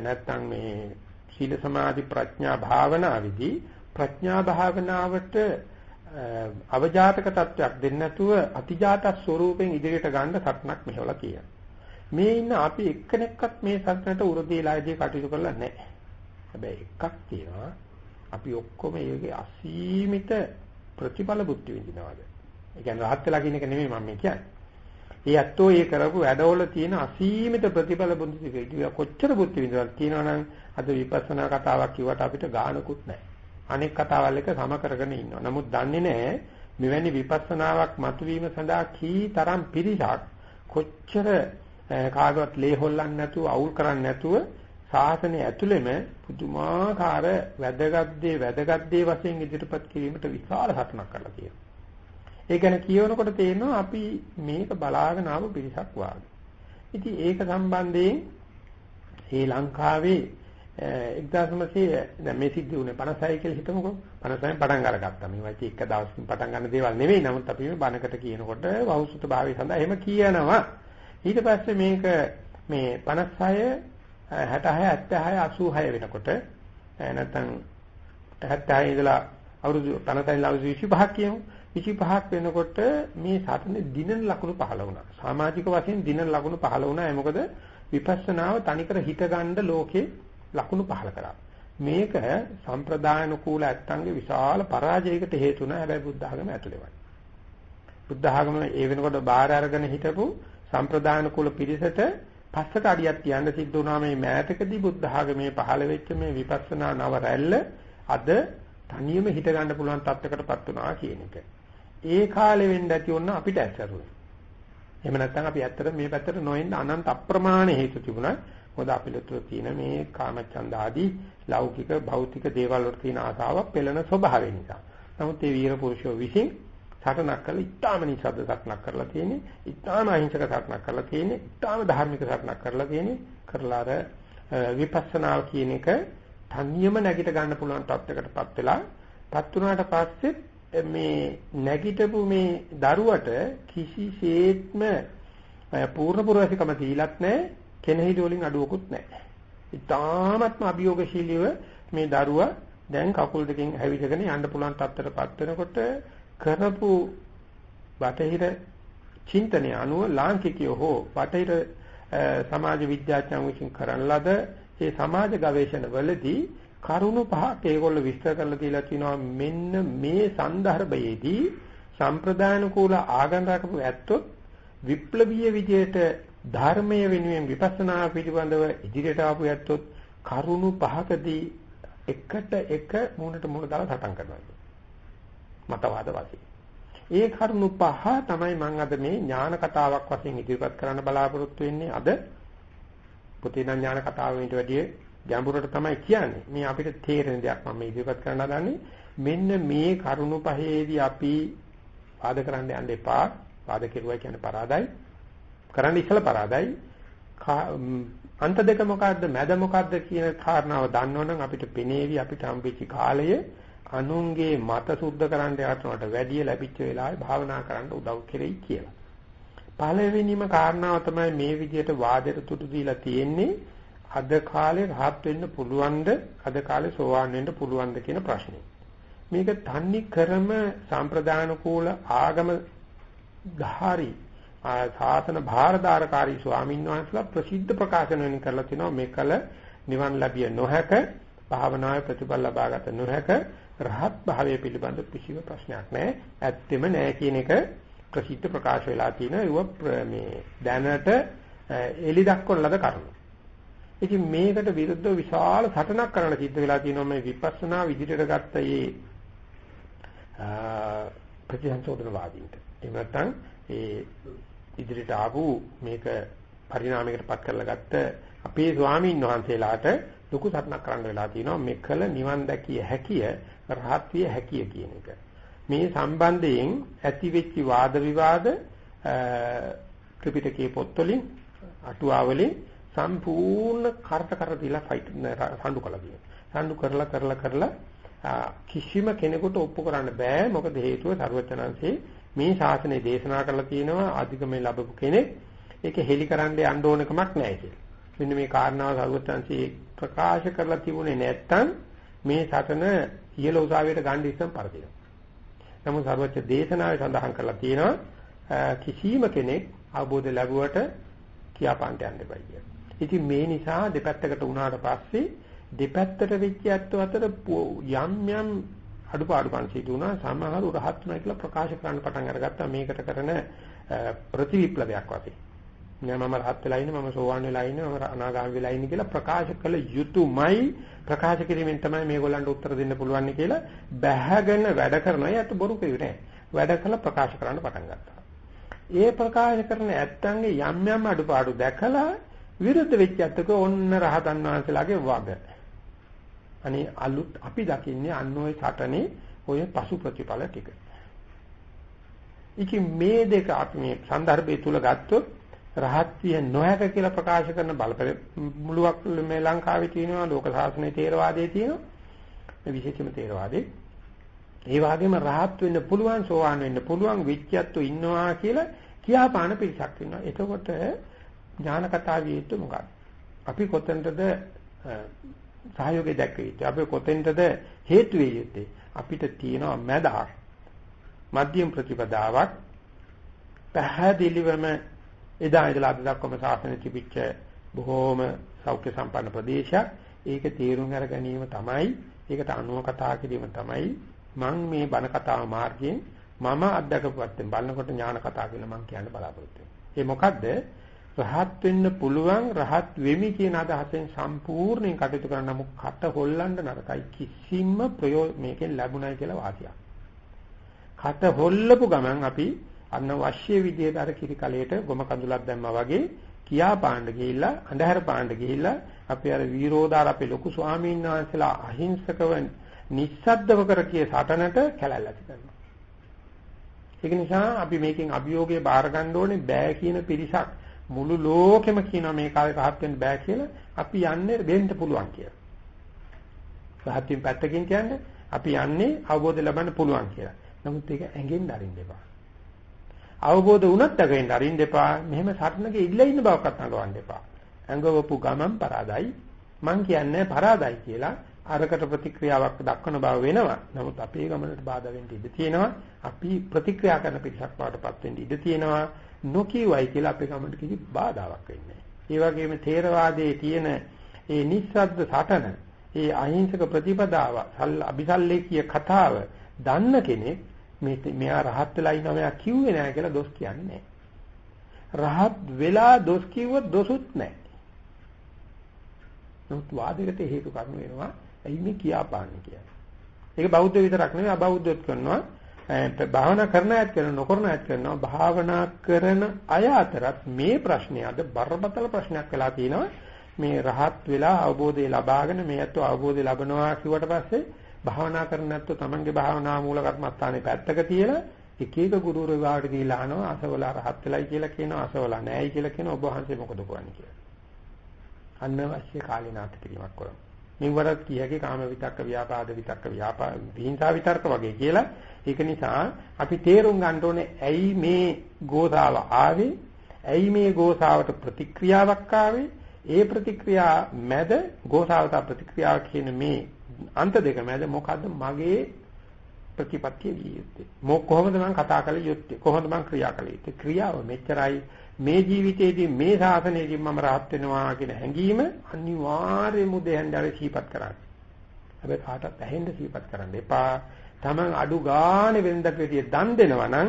නැත්තම් මේ සීල සමාධි ප්‍රඥා භාවනා විදි ප්‍රඥා භාවනාවට අවජාතක තත්වයක් දෙන්නේ නැතුව අතිජාත ස්වරූපෙන් ඉදිරියට ගන්න සටනක් මෙහෙवला කියනවා. මේ ඉන්න අපි එක්කෙනෙක්වත් මේ සටනට උරදීලාදී කටයුතු කරලා නැහැ. හැබැයි එකක් තියෙනවා අපි ඔක්කොම ඒකේ අසීමිත ප්‍රතිඵල බුද්ධි විඳිනවාද? ඒ කියන්නේ රහත් වෙලා කියන එක නෙමෙයි මම කියන්නේ. ඒ ඇත්තෝ ඒ කරපු වැඩවල තියෙන අසීමිත ප්‍රතිඵල බුද්ධි කොච්චර බුද්ධි විඳිනවද කියනවනම් අද විපස්සනා කතාවක් කිව්වට අපිට ගානකුත් නැහැ. අනෙක් කතාවල් එක සම කරගෙන ඉන්නවා. නමුත් දන්නේ නැහැ මෙවැනි විපස්සනාවක් මතුවීම සඳහා කී තරම් පිරිසක් කොච්චර කාගවත් ලේ හොල්ලන්නේ නැතුව අවුල් කරන්නේ නැතුව ශාසනය ඇතුළෙම පුදුමාකාර වැදගත් දේ වැදගත් දේ වශයෙන් ඉදිරිපත් කිරීමට විශාල හටනක් කරලා තියෙනවා. ඒ ගැන කියවනකොට තේරෙනවා අපි මේක බලාගෙන ආව පිරිසක් වාගේ. ඉතින් ඒක සම්බන්ධයෙන් ශ්‍රී ලංකාවේ 1900 දැන් මේ සිද්ධ වුණේ 56 කියලා හිතමුකෝ 56 පටන් අරගත්තා. මේවා ඉතින් එක දවසකින් පටන් ගන්න දේවල් නෙවෙයි. නමුත් අපි මේ බණකට කියනකොට වෞසුත භාවය සඳහා එහෙම කියනවා. ඊට පස්සේ මේක මේ 56 66 76 86 වෙනකොට නැත්නම් 76 ඉඳලා අවුරුදු 56 ඉඳලා අවුරුදු 25ක් කියමු. 25ක් වෙනකොට මේ සතනේ දිනන ලකුණු පහළ වුණා. සමාජික වශයෙන් දිනන ලකුණු පහළ වුණා. ඒ මොකද විපස්සනාව තනිකර හිත ගන්න ලෝකේ ලකුණු පහල කරා. මේක සම්ප්‍රදායනුකූල ඇත්තන්ගේ විශාල පරාජයකට හේතු වුණා. හැබැයි බුද්ධ ආගම ඇතුළේ වයි. බුද්ධ ආගම ඒ වෙනකොට බාහිර අරගෙන හිටපු සම්ප්‍රදායනුකූල පිරිසට පස්සට අඩියක් තියන්න සිද්ධ වුණා මේ මෑතකදී බුද්ධ ආගමේ පහළ වෙච්ච මේ විපස්සනා නව රැල්ල අද තනියම හිට ගන්න පුළුවන් තත්යකටපත් වුණා කියන එක. ඒ කාලෙ වෙන්න ඇති වුණ අපිට ඇසරුයි. එහෙම නැත්නම් අපි ඇත්තට මේ පැත්තට නොඑන්න අනන්ත අප්‍රමාණ හේතු තිබුණා. මොකද අපිට තියෙන මේ කාමච්ඡන්ද ආදී ලෞකික භෞතික දේවල් වල තියෙන ආසාව පෙළෙන ස්වභාවය නිසා. නමුත් මේ වීර පුරුෂයෝ විසින් සටනක් කළා ඉතාම නිසද්ද සටනක් කරලා තියෙන්නේ ඉතාම අහිංසක සටනක් කරලා තියෙන්නේ ඉතාම ධාර්මික සටනක් කරලා තියෙන්නේ කරලා අර විපස්සනාව කියන එක තනියම නැගිට ගන්න පුළුවන් තත්යකටපත් වෙලා පත් වුණාට පස්සේ මේ නැගිටපු මේ දරුවට කිසිසේත්ම පූර්ණ පුරවැසිකම තීලත් නැහැ කෙනෙහිට වලින් අඩුවකුත් නැහැ. ඉතාමත්ම අභියෝගශීලීව මේ දරුවා දැන් කකුල් දෙකෙන් හැවිදගෙන යන්න පුළුවන් තත්ත්වයටපත් වෙනකොට කරපු බටහිර චින්තනය අනුව ලාංකිකයෝ හෝ බටහිර සමාජ විද්‍යාඥයන් විසින් කරන ලද ඒ සමාජ ගවේෂණ වලදී කරුණු පහක් ඒගොල්ලෝ විස්තර කරලා තියලා තිනවා මෙන්න මේ සන්දර්භයේදී සම්ප්‍රදාන කූල ආගම් රකපු ඇත්තොත් විප්ලවීය විජයට ධර්මයේ වෙනුවෙන් විපස්සනා පිළිබඳව ඉදිරියට ආපු යැත්තොත් කරුණු පහකදී එකට එක මූණට මූණ දාලා සටන් කරනවා. මතවාද වශයෙන්. ඒ කරුණු පහ තමයි මම අද මේ ඥාන කතාවක් වශයෙන් ඉදිරිපත් කරන්න බලාපොරොත්තු වෙන්නේ. අද පුතේ ඥාන කතාවෙන්ට වැඩිය ගැඹුරට තමයි කියන්නේ. මේ අපිට තේරෙන දෙයක් මම ඉදිරිපත් කරන්න හදන්නේ. මෙන්න මේ කරුණු පහේදී අපි වාද කරන්න යන්න එපා. වාද කෙරුවා කියන්නේ පරාදයි. කරන්න ඉස්සලා පරාදයි අන්ත දෙක මොකද්ද මැද මොකද්ද කියන කාරණාව දන්නවනම් අපිට පෙනේවි අපිට හම්බෙච්ච කාලය අනුන්ගේ මත සුද්ධ කරන්න යනවට වැඩිය ලැබිච්ච වෙලාවේ භාවනා කරන්න උදව් කෙරෙයි කියලා. පළවෙනිම කාරණාව තමයි මේ විදිහට වාදයට තුඩු දීලා තියෙන්නේ අද කාලේ rahat වෙන්න පුළුවන්ද අද කාලේ සෝවාන් වෙන්න පුළුවන්ද කියන ප්‍රශ්නේ. මේක තන්නේ ක්‍රම සම්ප්‍රදාන කූල ආගම ධාරී සාසන භාරදාරකාරී ස්වාමීන් වහන්සේලා ප්‍රසිද්ධ ප්‍රකාශන වෙන කරලා තිනවා මේකල නිවන් ලැබිය නොහැක භාවනාවේ ප්‍රතිඵල ලබාගත නොහැක රහත් භාවය පිළිබඳ කිසිම ප්‍රශ්නයක් නැහැ ඇත්තෙම නැහැ කියන එක ප්‍රසිද්ධ ප්‍රකාශ වෙලා තියෙනවා ඒව මේ දැනට එලි දක්වන ලද කරුණු. ඉතින් මේකට විරුද්ධව විශාල සටනක් කරන්න සිද්ධ වෙලා තියෙනවා මේ විපස්සනා විදිහට ගත්ත මේ ප්‍රතිසංශෝධනවාදීන්ට. එහෙම නැත්නම් ඒ ඉදිරියට ආපු මේක පරිණාමයකටපත් කරලා ගත්ත අපේ ස්වාමීන් වහන්සේලාට ලොකු සටනක් කරන්න වෙලා තියෙනවා මෙකල නිවන් දැකිය හැකිය රහත් විය හැකිය කියන එක. මේ සම්බන්ධයෙන් ඇති වෙච්ච වාද විවාද ත්‍රිපිටකයේ පොත්වලින් අටුවාවලින් සම්පූර්ණ කරට කර දීලා ෆයිට් සම්ඩු කළා කියනවා. සම්ඩු කරලා කරලා කරලා කිසිම කෙනෙකුට ඔප්පු කරන්න බෑ මොකද හේතුව ਸਰවචනංශේ මේ ශාසනය දේශනා කරලා තියෙනවා අධිකමෙන් ලැබපු කෙනෙක් ඒක හෙලි කරන්න යන්න ඕන කමක් නැහැ කියලා. මෙන්න මේ කාරණාව සරුවත්ංශී ප්‍රකාශ කරලා තිබුණේ නැත්තම් මේ සටන ඉහළ උසාවියට ගන්න ඉස්සම් පරදිනවා. නමුත් සරුවත්ච දේශනාවේ සඳහන් කරලා තියෙනවා කිසිම කෙනෙක් අවබෝධ ලැබුවට කියාපාන්න යන්න එපා කියලා. ඉතින් මේ නිසා දෙපැත්තකට වුණාට පස්සේ දෙපැත්තට වෙච්ච අත්ව අතර යම් යම් අඩුපාඩුකම් සිදු වුණා සමහරව රහත් වෙනවා කියලා ප්‍රකාශ කරන්න පටන් අරගත්තා මේකට කරන ප්‍රතිවිප්ලවයක් වගේ. නෑ මම රහත් වෙලා ඉන්නේ මම සෝවාන් වෙලා ඉන්නේ මම අනාගාමී වෙලා ඉන්නේ කියලා ප්‍රකාශ කළ යුතුයමයි ප්‍රකාශ කිරීමෙන් තමයි මේගොල්ලන්ට උත්තර දෙන්න පුළුවන් කියලා බැහැගෙන වැඩ කරනවා යට බොරු කිව්වේ නෑ. වැඩ කළ ප්‍රකාශ කරන්න පටන් ගත්තා. ඒ ප්‍රකාශ කරන ඇත්තන්ගේ යම් යම් අඩුපාඩු දැකලා විරුද්ධ වෙච්ච ඇත්තක ඔන්න රහතන් වහන්සේලාගේ වග. අනේ අලුත් අපි දකින්නේ අන්න ওই සටනේ ඔය පසු ප්‍රතිඵල ටික. ඉතින් මේ දෙක අපි මේ සන්දර්භය තුල ගත්තොත් රහත්ය නොහැක කියලා ප්‍රකාශ කරන බලපෑ මුලුවක් මේ ලංකාවේ තියෙනවා ලෝක සාසනයේ තේරවාදයේ තියෙනවා මේ විශේෂම තේරවාදේ ඒ වගේම රහත් වෙන්න පුළුවන් සෝවාන් වෙන්න පුළුවන් විච්‍යත්තු ඉන්නවා කියලා කියාපාන පිරිසක් ඉන්නවා. එතකොට ඥාන කතා වියුතු මොකක්ද? අපි කොතනටද සහයෝගය දැක්විය යුත්තේ. අපි කොතෙන්ටද හේතු වෙ යුත්තේ. අපිට තියෙනවා මැදහක්. මධ්‍යම ප්‍රතිපදාවක් පැහැදිලිවම එදා ඉඳලා අද දක්වාම ශාසනය තිබිච්ච බොහෝම සෞඛ්‍ය සම්පන්න ප්‍රදේශයක්. ඒක තේරුම් අර ගැනීම තමයි ඒකට අනුව කතා කිරීම තමයි මම මේ බණ කතාව මාර්ගයෙන් මම අත්දකපුවත් බලනකොට ඥාන කතා කියලා මම කියන්න බලාපොරොත්තු වෙනවා. ඒ මොකද්ද? රහත් වෙන්න පුළුවන් රහත් වෙමි කියන අදහසෙන් සම්පූර්ණයෙන් කටයුතු කරන නමුත් කට හොල්ලන්න නරකයි කිසිම ප්‍රයෝජ මේකෙන් ලැබුණයි කියලා වාසියක්. කට හොල්ලපු ගමන් අපි අන්න වශ්‍ය විදියට අර කිරි කලයට ගොම කඳුලක් දැම්මා වගේ කියා පාණ්ඩ ගිහිල්ලා අන්ධහර පාණ්ඩ ගිහිල්ලා අපි අර වීරෝදාර අපේ ලොකු ස්වාමීන් වහන්සේලා අහිංසකව නිස්සද්දව කර කිය සටනට කැලැල්ල ඇති කරනවා. ඒක නිසා අපි මේකෙන් අභියෝගය බාර ගන්න ඕනේ බෑ කියන පිරිසක් මුළු ලෝකෙම කියනවා මේ කාලේ රහත් වෙන්න බෑ කියලා අපි යන්නේ වෙන්න පුළුවන් කියලා. රහත් වීම පැත්තකින් කියන්නේ අපි යන්නේ අවබෝධ ලබන්න පුළුවන් කියලා. නමුත් ඒක ඇඟෙන් දරින්න එපා. අවබෝධ වුණත් ඇඟෙන් දරින්න එපා. මෙහෙම සටනක ඉල්ල ඉන්න බවක්වත් නගවන්න එපා. ඇඟවපු ගමන් පරාදයි. මං කියන්නේ පරාදයි කියලා අරකට ප්‍රතික්‍රියාවක් දක්වන බව වෙනවා. නමුත් අපේ ගමනට බාධා වෙන්න ඉඩ තියෙනවා. අපි ප්‍රතික්‍රියා කරන පිටසක් වඩටපත් වෙන්න ඉඩ තියෙනවා. නොකියවයි කියලා අපේ ගමනට කිසි බාධාවක් වෙන්නේ නැහැ. ඒ වගේම ථේරවාදයේ තියෙන ඒ නිස්සද්ද සටන, ඒ අහිංසක ප්‍රතිපදාව, අபிසල්ලේකීය කතාව දන්න කෙනෙක් මේ මෙයා රහත් වෙලා ඉන්නවා මෙයා කිව්වේ නැහැ කියලා දොස් කියන්නේ නැහැ. රහත් වෙලා දොස් කිව්වොත් දොසුත් නැහැ. නමුත් වාදයකට හේතු කරුණු වෙනවා. ඇයි මේ කියාපාන්නේ කියන්නේ. ඒක බෞද්ධ විතරක් නෙවෙයි අබෞද්ධත් කරනවා. භාවනා කරන අයත් කරන නොකරන අයත් කරනවා භාවනා කරන අය අතරත් මේ ප්‍රශ්නේ අද බරපතල ප්‍රශ්නයක් වෙලා තියෙනවා මේ රහත් වෙලා අවබෝධය ලබාගෙන මේ අත්ව අවබෝධය ලබනවා කිව්වට පස්සේ භාවනා කරන නැත්නම් තමන්ගේ භාවනා මූල කර්මස්ථානේ පැත්තක තියලා එක එක ගුරුවරු වාට දීලා අහනවා අසවලා රහත් වෙලයි කියලා කියනවා අසවලා නැහැයි කියලා කියනවා ඔබ වහන්සේ මොකද කරන්නේ කියලා. අනවශ්‍ය කාලීනාථ කිරීමක් කරනවා. මෙවරත් කියකේ කාම විතක්ක ව්‍යාපාද විතක්ක ව්‍යාපා විහිංසා විතර්ක වගේ කියලා ඒක නිසා අපි තේරුම් ගන්න ඕනේ ඇයි මේ ගෝසාව ආවේ? ඇයි මේ ගෝසාවට ප්‍රතික්‍රියාවක් ආවේ? ඒ ප්‍රතික්‍රියා මැද ගෝසාවට ප්‍රතික්‍රියාව කියන මේ අන්ත දෙක මැද මොකද්ද මගේ ප්‍රතිපත්තිය විය යුත්තේ? මො කොහොමද මම කතා කළ යුත්තේ? කොහොමද මම ක්‍රියා කළ යුත්තේ? ක්‍රියාව මෙච්චරයි. මේ ජීවිතයේදී මේ ශාසනයේදී මම rahat වෙනවා කියන හැඟීම අනිවාර්යයෙන්ම දෙහන්ඩාවේ සීපත් කරන්න. හැබැයි කාටවත් ඇහෙන්න සීපත් කරන්න එපා. Taman අඩු ගානේ වෙනදට විදිය දන් දෙනවා නම්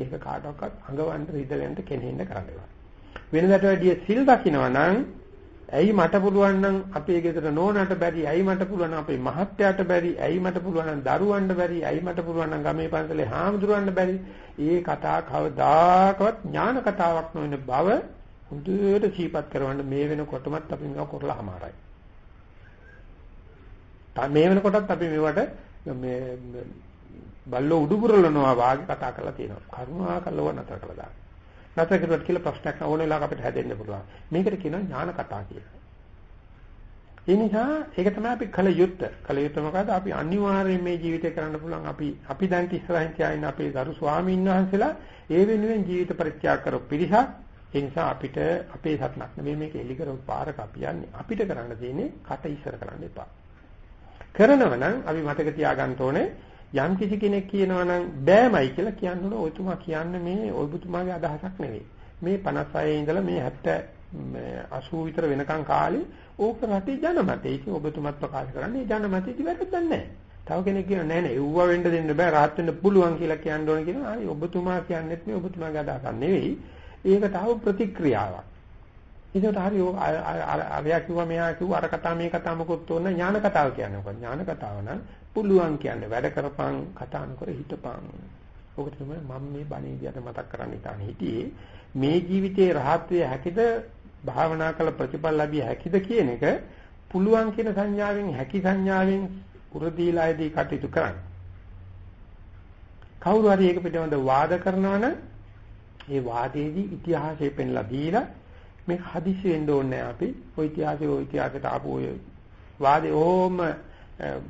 ඒක කාටවත් අඟවන්න රිදවෙන්න කෙනෙන්න කරන්නවා. වෙනදට වැඩිය සිල් දකින්නවා නම් ඇයි මට පුළුවන් නම් අපේ ගෙදර නෝනට බැරි ඇයි මට පුළුවන් අපේ මහත්තයාට බැරි ඇයි මට පුළුවන් නම් දරුවන්ට බැරි ඇයි මට පුළුවන් නම් ගමේ පන්සලේ හාමුදුරුවන්ට බැරි ඒ කතා කවදාකවත් ඥාන කතාවක් නොවන බව හොඳට සීපත් කරවන්න මේ වෙනකොටමත් අපි මේක කරලා අමාරයි. මේ වෙනකොටත් අපි මේවට මේ බල්ලෝ උඩුපුරලනවා වාගේ කතා කරලා තියෙනවා. කරුණා කළව නතර කළා දාන්න. නැතර කරුවත් කියලා ප්‍රශ්නයක් ඕන වෙලාවක අපිට හැදෙන්න පුළුවන්. මේකට කියනවා ඥාන කතා කියලා. ඒ නිසා ඒක තමයි අපි කල යුත්තේ. කල යුත්තේ මොකද්ද? අපි අනිවාර්යයෙන් මේ ජීවිතේ කරන්න පුළුවන් අපි අපි දැන් ඉස්සරහින් තියාගෙන අපේ දරු ස්වාමීන් වහන්සේලා ඒ වෙනුවෙන් ජීවිත පරිත්‍යාග කරපු පිරිසක්. ඒ නිසා අපිට අපේ සත්‍යක් නෙමෙයි මේක එලි කරපු පාරක අපි යන්නේ. අපිට කරන්න තියෙන්නේ කට ඉස්සර කරන්න එපා. කරනව නම් අපි මතක තියාගන්න ඕනේ යම් කිසි කෙනෙක් කියනවා නම් බෑමයි කියලා කියන්න ඔයතුමා කියන්නේ මේ ඔයතුමාගේ අදහසක් නෙවෙයි. මේ 56 ඉඳලා මේ 70 80 විතර වෙනකන් කාලේ ඕක රටේ ජනමතය. ඉතින් ඔබතුමත් ප්‍රකාශ කරන්නේ ජනමතය ඉති වැරද්දක් නැහැ. තව කෙනෙක් කියනවා නෑ නෑ එව්ව වෙන්න දෙන්න බෑ රහත් වෙන්න පුළුවන් කියලා කියන්න ඕන කියනවා. හරි ඔබතුමා කියන්නේත් මේ ඔබතුමාගේ අදහසක් නෙවෙයි. ඒක තව ප්‍රතික්‍රියාවක්. ඒකට හරි අරයා කිව්වා මෙයා කිව්වා අර කතාව මේ කතාව මොකොත් ඕන ඥාන කතාව කියන්නේ. මොකක්ද ඥාන කතාව නම් පුළුවන් කියන්නේ වැඩ කරපන් කතා නොකර හිටපන්. ඔක තමයි මම මේ බණේ විදියට මතක් කරන්න ඉතාලි හිටියේ. මේ ජීවිතේ රහත් වේ හැකිද? භාවනා කළ ප්‍රතිඵල ලැබිය හැකිද කියන එක පුළුවන් කියන සංඥාවෙන් හැකි සංඥාවෙන් උරදීලායේදී කටයුතු කරන්න. කවුරු හරි ඒක පිටවෙන්ද වාද කරනවා නම් ඒ වාදයේදී ඉතිහාසය පෙන්ලා දීලා මේක හදිසි වෙන්න ඕනේ අපි. ওই ඉතිහාසයේ ওই ඉතිහාසයට ආපු ඔය වාදේ ඕම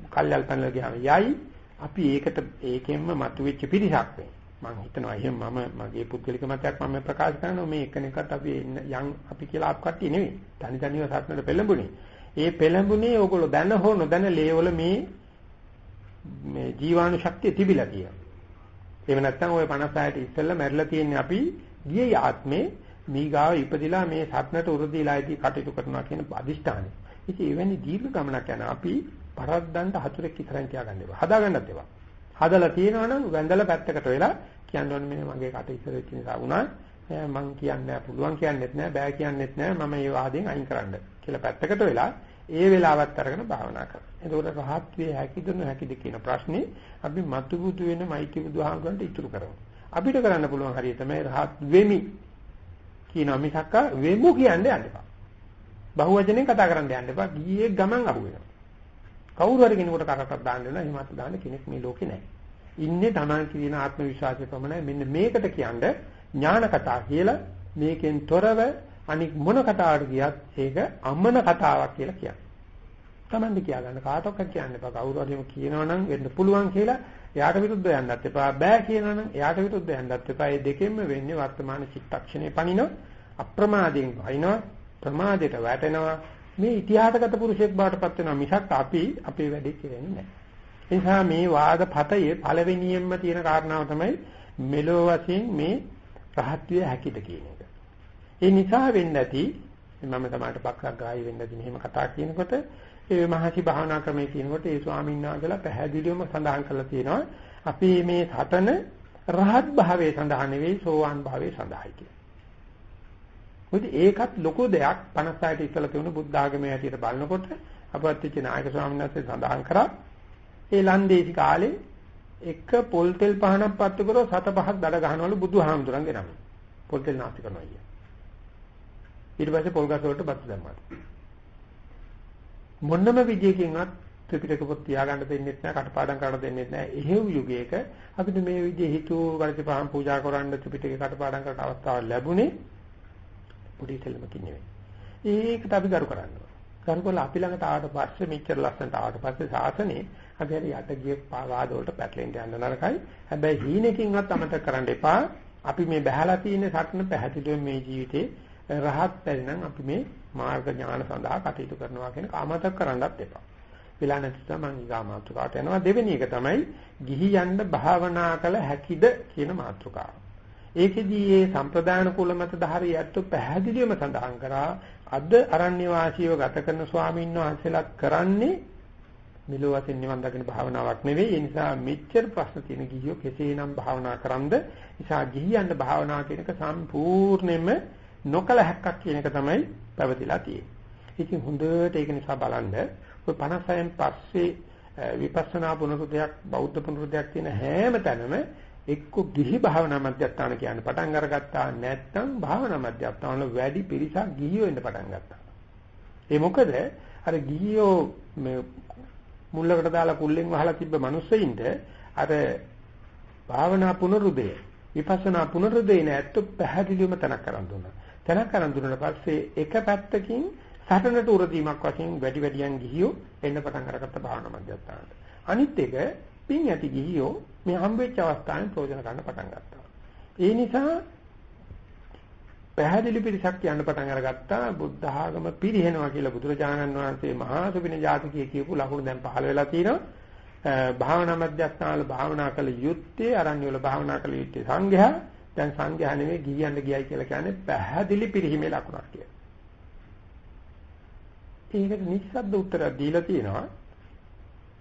කල්යල් පැනලා ගියාම යයි අපි ඒකට ඒකෙන්ම මතුවෙච්ච පිරිසක් වෙයි. මම හිතනවා එහෙම මම මගේ පුද්ගලික මතයක් මම ප්‍රකාශ කරනවා මේ එක්කෙනෙක්වත් අපි යන් අපි කියලා අප කට්ටිය නෙවෙයි. තනි තනිව සත්නට පෙළඹුණේ. ඒ පෙළඹුණේ ඕගොල්ලෝ දැන හෝ නොදැන ලේවල මේ මේ ජීවාණු ශක්තිය තිබිලා තියෙනවා. එහෙම නැත්නම් ওই 56ට ඉස්සෙල්ලා මැරිලා තියෙන්නේ අපි ගියේ ආත්මේ මීගාව ඉපදිලා මේ සත්නට උරුදීලා ඉති කටයුතු කරනවා කියන අදිෂ්ඨානය. ඉතින් එවැනි දීර්ඝ ගමනක් යන අපි පරද්දන්ට හතුරෙක් ඉස්සරහින් තියාගන්න එපා. හදාගන්නත් එපා. හදලා තියෙනවා නම් වැඳලා පැත්තකට වෙලා කියන්න ඕනේ මේ මගේ කට ඉස්සර වෙච්ච නිසා වුණා. මං කියන්නේ පුළුවන් කියන්නෙත් නෑ බෑ කියන්නෙත් නෑ මම මේ වාදයෙන් අයින් කරන්න කියලා පැත්තකට වෙලා ඒ වෙලාවත් අරගෙන භාවනා කරනවා. එතකොට රහත් වේ හැකිද නොහැකිද කියන ප්‍රශ්නේ අපි මතු බුදු වෙන මෛත්‍රී බුදුහාමුදුරන්ට ඉතුරු කරමු. අපිට කරන්න පුළුවන් හරිය තමයි රහත් වෙමි කියනවා මිසක් වෙමු කියන්නේ යන්න එපා. බහුවචනෙන් කතා කරන්න යන්න එපා. ගියේ ගමන් අහු වෙනවා. කවුරු හරි කෙනෙකුට කරකට දාන්න වෙනවා එහෙමත් දාන්න කෙනෙක් මේ ලෝකේ නැහැ. ඉන්නේ Taman කියන ආත්ම විශ්වාසය පමණයි මෙන්න මේකට කියන්නේ ඥාන කතා කියලා මේකෙන් තොරව අනික් මොන කතාවකට ගියත් ඒක අමන කතාවක් කියලා කියන්නේ. Taman කියා ගන්න කාටවත් කියන්න එපා. කවුරු හරිම කියනවනම් වෙන්න පුළුවන් කියලා එයාට විරුද්ධව යන්නත් එපා. බෑ කියනවනම් එයාට විරුද්ධව යන්නත් එපා. මේ දෙකෙන්ම වෙන්නේ වර්තමාන චිත්තක්ෂණේ පණින අප්‍රමාදයෙන් වයින්නවා ප්‍රමාදයට වැටෙනවා. මේ ඉතිහාසගත පුරුෂයෙක් බවට පත් වෙනවා මිසක් අපි අපේ වැඩේ කරන්නේ නැහැ. ඒ නිසා මේ වාද පතයේ පළවෙනියෙන්ම තියෙන කාරණාව තමයි මෙලෝ වශයෙන් මේ රහත්විය හැකිද කියන එක. ඒ නිසා වෙන්නේ නැති මම තමයි පක්ෂග්‍රාහී වෙන්න ඇති මෙහෙම කතා කියනකොට ඒ මහසි භාවනා ක්‍රමයේ කියනකොට ඒ ස්වාමීන් වහන්සේලා පැහැදිලිවම සඳහන් කරලා තියෙනවා අපි මේ සතන රහත් භාවයේ සඳහා නෙවෙයි සෝවාන් භාවයේ සඳහායි කියලා. මොකද ඒකත් ලොකු දෙයක් 56ට ඉස්සලා තිබුණු බුද්ධ ආගමේ හැටියට බලනකොට අපවත් වෙච්ච නායක ස්වාමීන් වහන්සේ සඳහන් කරා ඒ ලන්දේසි කාලේ එක පොල් තෙල් පහනක් පත්තු කරෝ සත පහක් දඩ ගහනවලු බුදුහාමුදුරන්ගේ නම. පොල් තෙල් නාස්ති කරනවා අයියා. ඊට පස්සේ පොල් ගස් වලට බත් දැම්මා. මොන්නම විදියකින්වත් ත්‍රිපිටක පොත් තියාගන්න දෙන්නේ නැහැ කටපාඩම් කරන්න දෙන්නේ නැහැ එහෙව් යුගයක අපිට මේ විදිහේ හිතු වර්තිපහන් පූජා කරන්න ත්‍රිපිටක කටපාඩම් කරන්න අවස්ථාවක් ලැබුණේ පොඩි සෙල්ලමකින් නෙවෙයි ඒකට අපි ගරු කරනවා ගරු කරලා අපි ළඟට ආවට පස්සේ මෙච්චර ලස්සනට ආවට පස්සේ සාසනේ අපි හරි යට ගිය වාද වලට පැටලෙන්න යන්න නරකයි. හැබැයි හීනකින්වත් අමතක කරන්න එපා. අපි මේ බහැලා තියෙන සටන පැහැදිලිව මේ ජීවිතේ රහත් පැරිනම් අපි මේ මාර්ග ඥාන සඳහා කටයුතු කරනවා කියන කාමතක් කරන්නත් එපා. වෙලා නැති තමයි මම ඊගා මාතෘකාවට යනවා. දෙවෙනි එක තමයි ගිහි යන්න භාවනා කළ හැකිද කියන මාතෘකාව. ඒකෙදී මේ සම්ප්‍රදාන කුල මත ධාරී යැත්තු පැහැදිලිවම සඳහන් කරා අද අරණ්‍ය වාසීව ගත කරන ස්වාමීන් වහන්සේලාත් කරන්නේ මෙලොව වශයෙන් නිවන් දකින භාවනාවක් නෙවෙයි. ඒ නිසා මෙච්චර ප්‍රශ්න තියෙන ගිහියෝ කෙසේනම් භාවනා කරන්ද? නිසා ගිහියන්ට භාවනා කියන එක සම්පූර්ණයෙන්ම නොකල හැක්කක් කියන එක තමයි පැවතිලා තියෙන්නේ. ඉතින් හොඳට ඒක නිසා බලන්න ඔය 56න් පස්සේ විපස්සනා පුනරුදයක් බෞද්ධ පුනරුදයක් තියෙන හැම තැනම එක්ක ගිහි භාවනා මධ්‍යස්ථාන කියන්නේ පටන් අරගත්තා නැත්නම් භාවනා මධ්‍යස්ථාන වල වැඩි පිරිසක් ගිහියෝ ඉන්න පටන් ගත්තා. ඒ මොකද අර ගිහියෝ මේ මුල්ලකට දාලා කුල්ලෙන් වහලා තිබ්බ මිනිස්සෙයින්ට අර භාවනා පුනරුදය විපස්සනා පුනරුදේන ඇත්ත පැහැදිලිවම තනක් කරන් දුන්නා. තනක් කරන් දුන්නාට පස්සේ එක පැත්තකින් සටනට උරදීමක් වශයෙන් වැඩි වැඩියෙන් ගිහියෝ එන්න පටන් අරගත්ත භාවනා මධ්‍යස්ථානට. අනිත් එක පින් ඇති ගිහියෝ මේ හම්බෙච්ච අවස්ථාවෙන් ප්‍රයෝජන ගන්න පටන් ගත්තා. ඒ නිසා පැහැදිලි පිරිසක් කියන්න පටන් අරගත්තා බුද්ධ ආගම පිරිහෙනවා කියලා බුදුරජාණන් වහන්සේ මහා සුබින ජාතකයේ කියපු ලකුණු දැන් පහළ වෙලා තියෙනවා භාවනා මධ්‍යස්ථානවල භාවනා කළ යුත්තේ අරණ්‍ය වල භාවනා කළ යුත්තේ සංඝයා දැන් සංඝයා නෙවෙයි ගිහියන්ට ගියයි කියලා කියන්නේ පැහැදිලි පිරිහීමේ ලකුණක් කියලා. ඒකට නිස්සද්ද උත්තරයක් දීලා තියෙනවා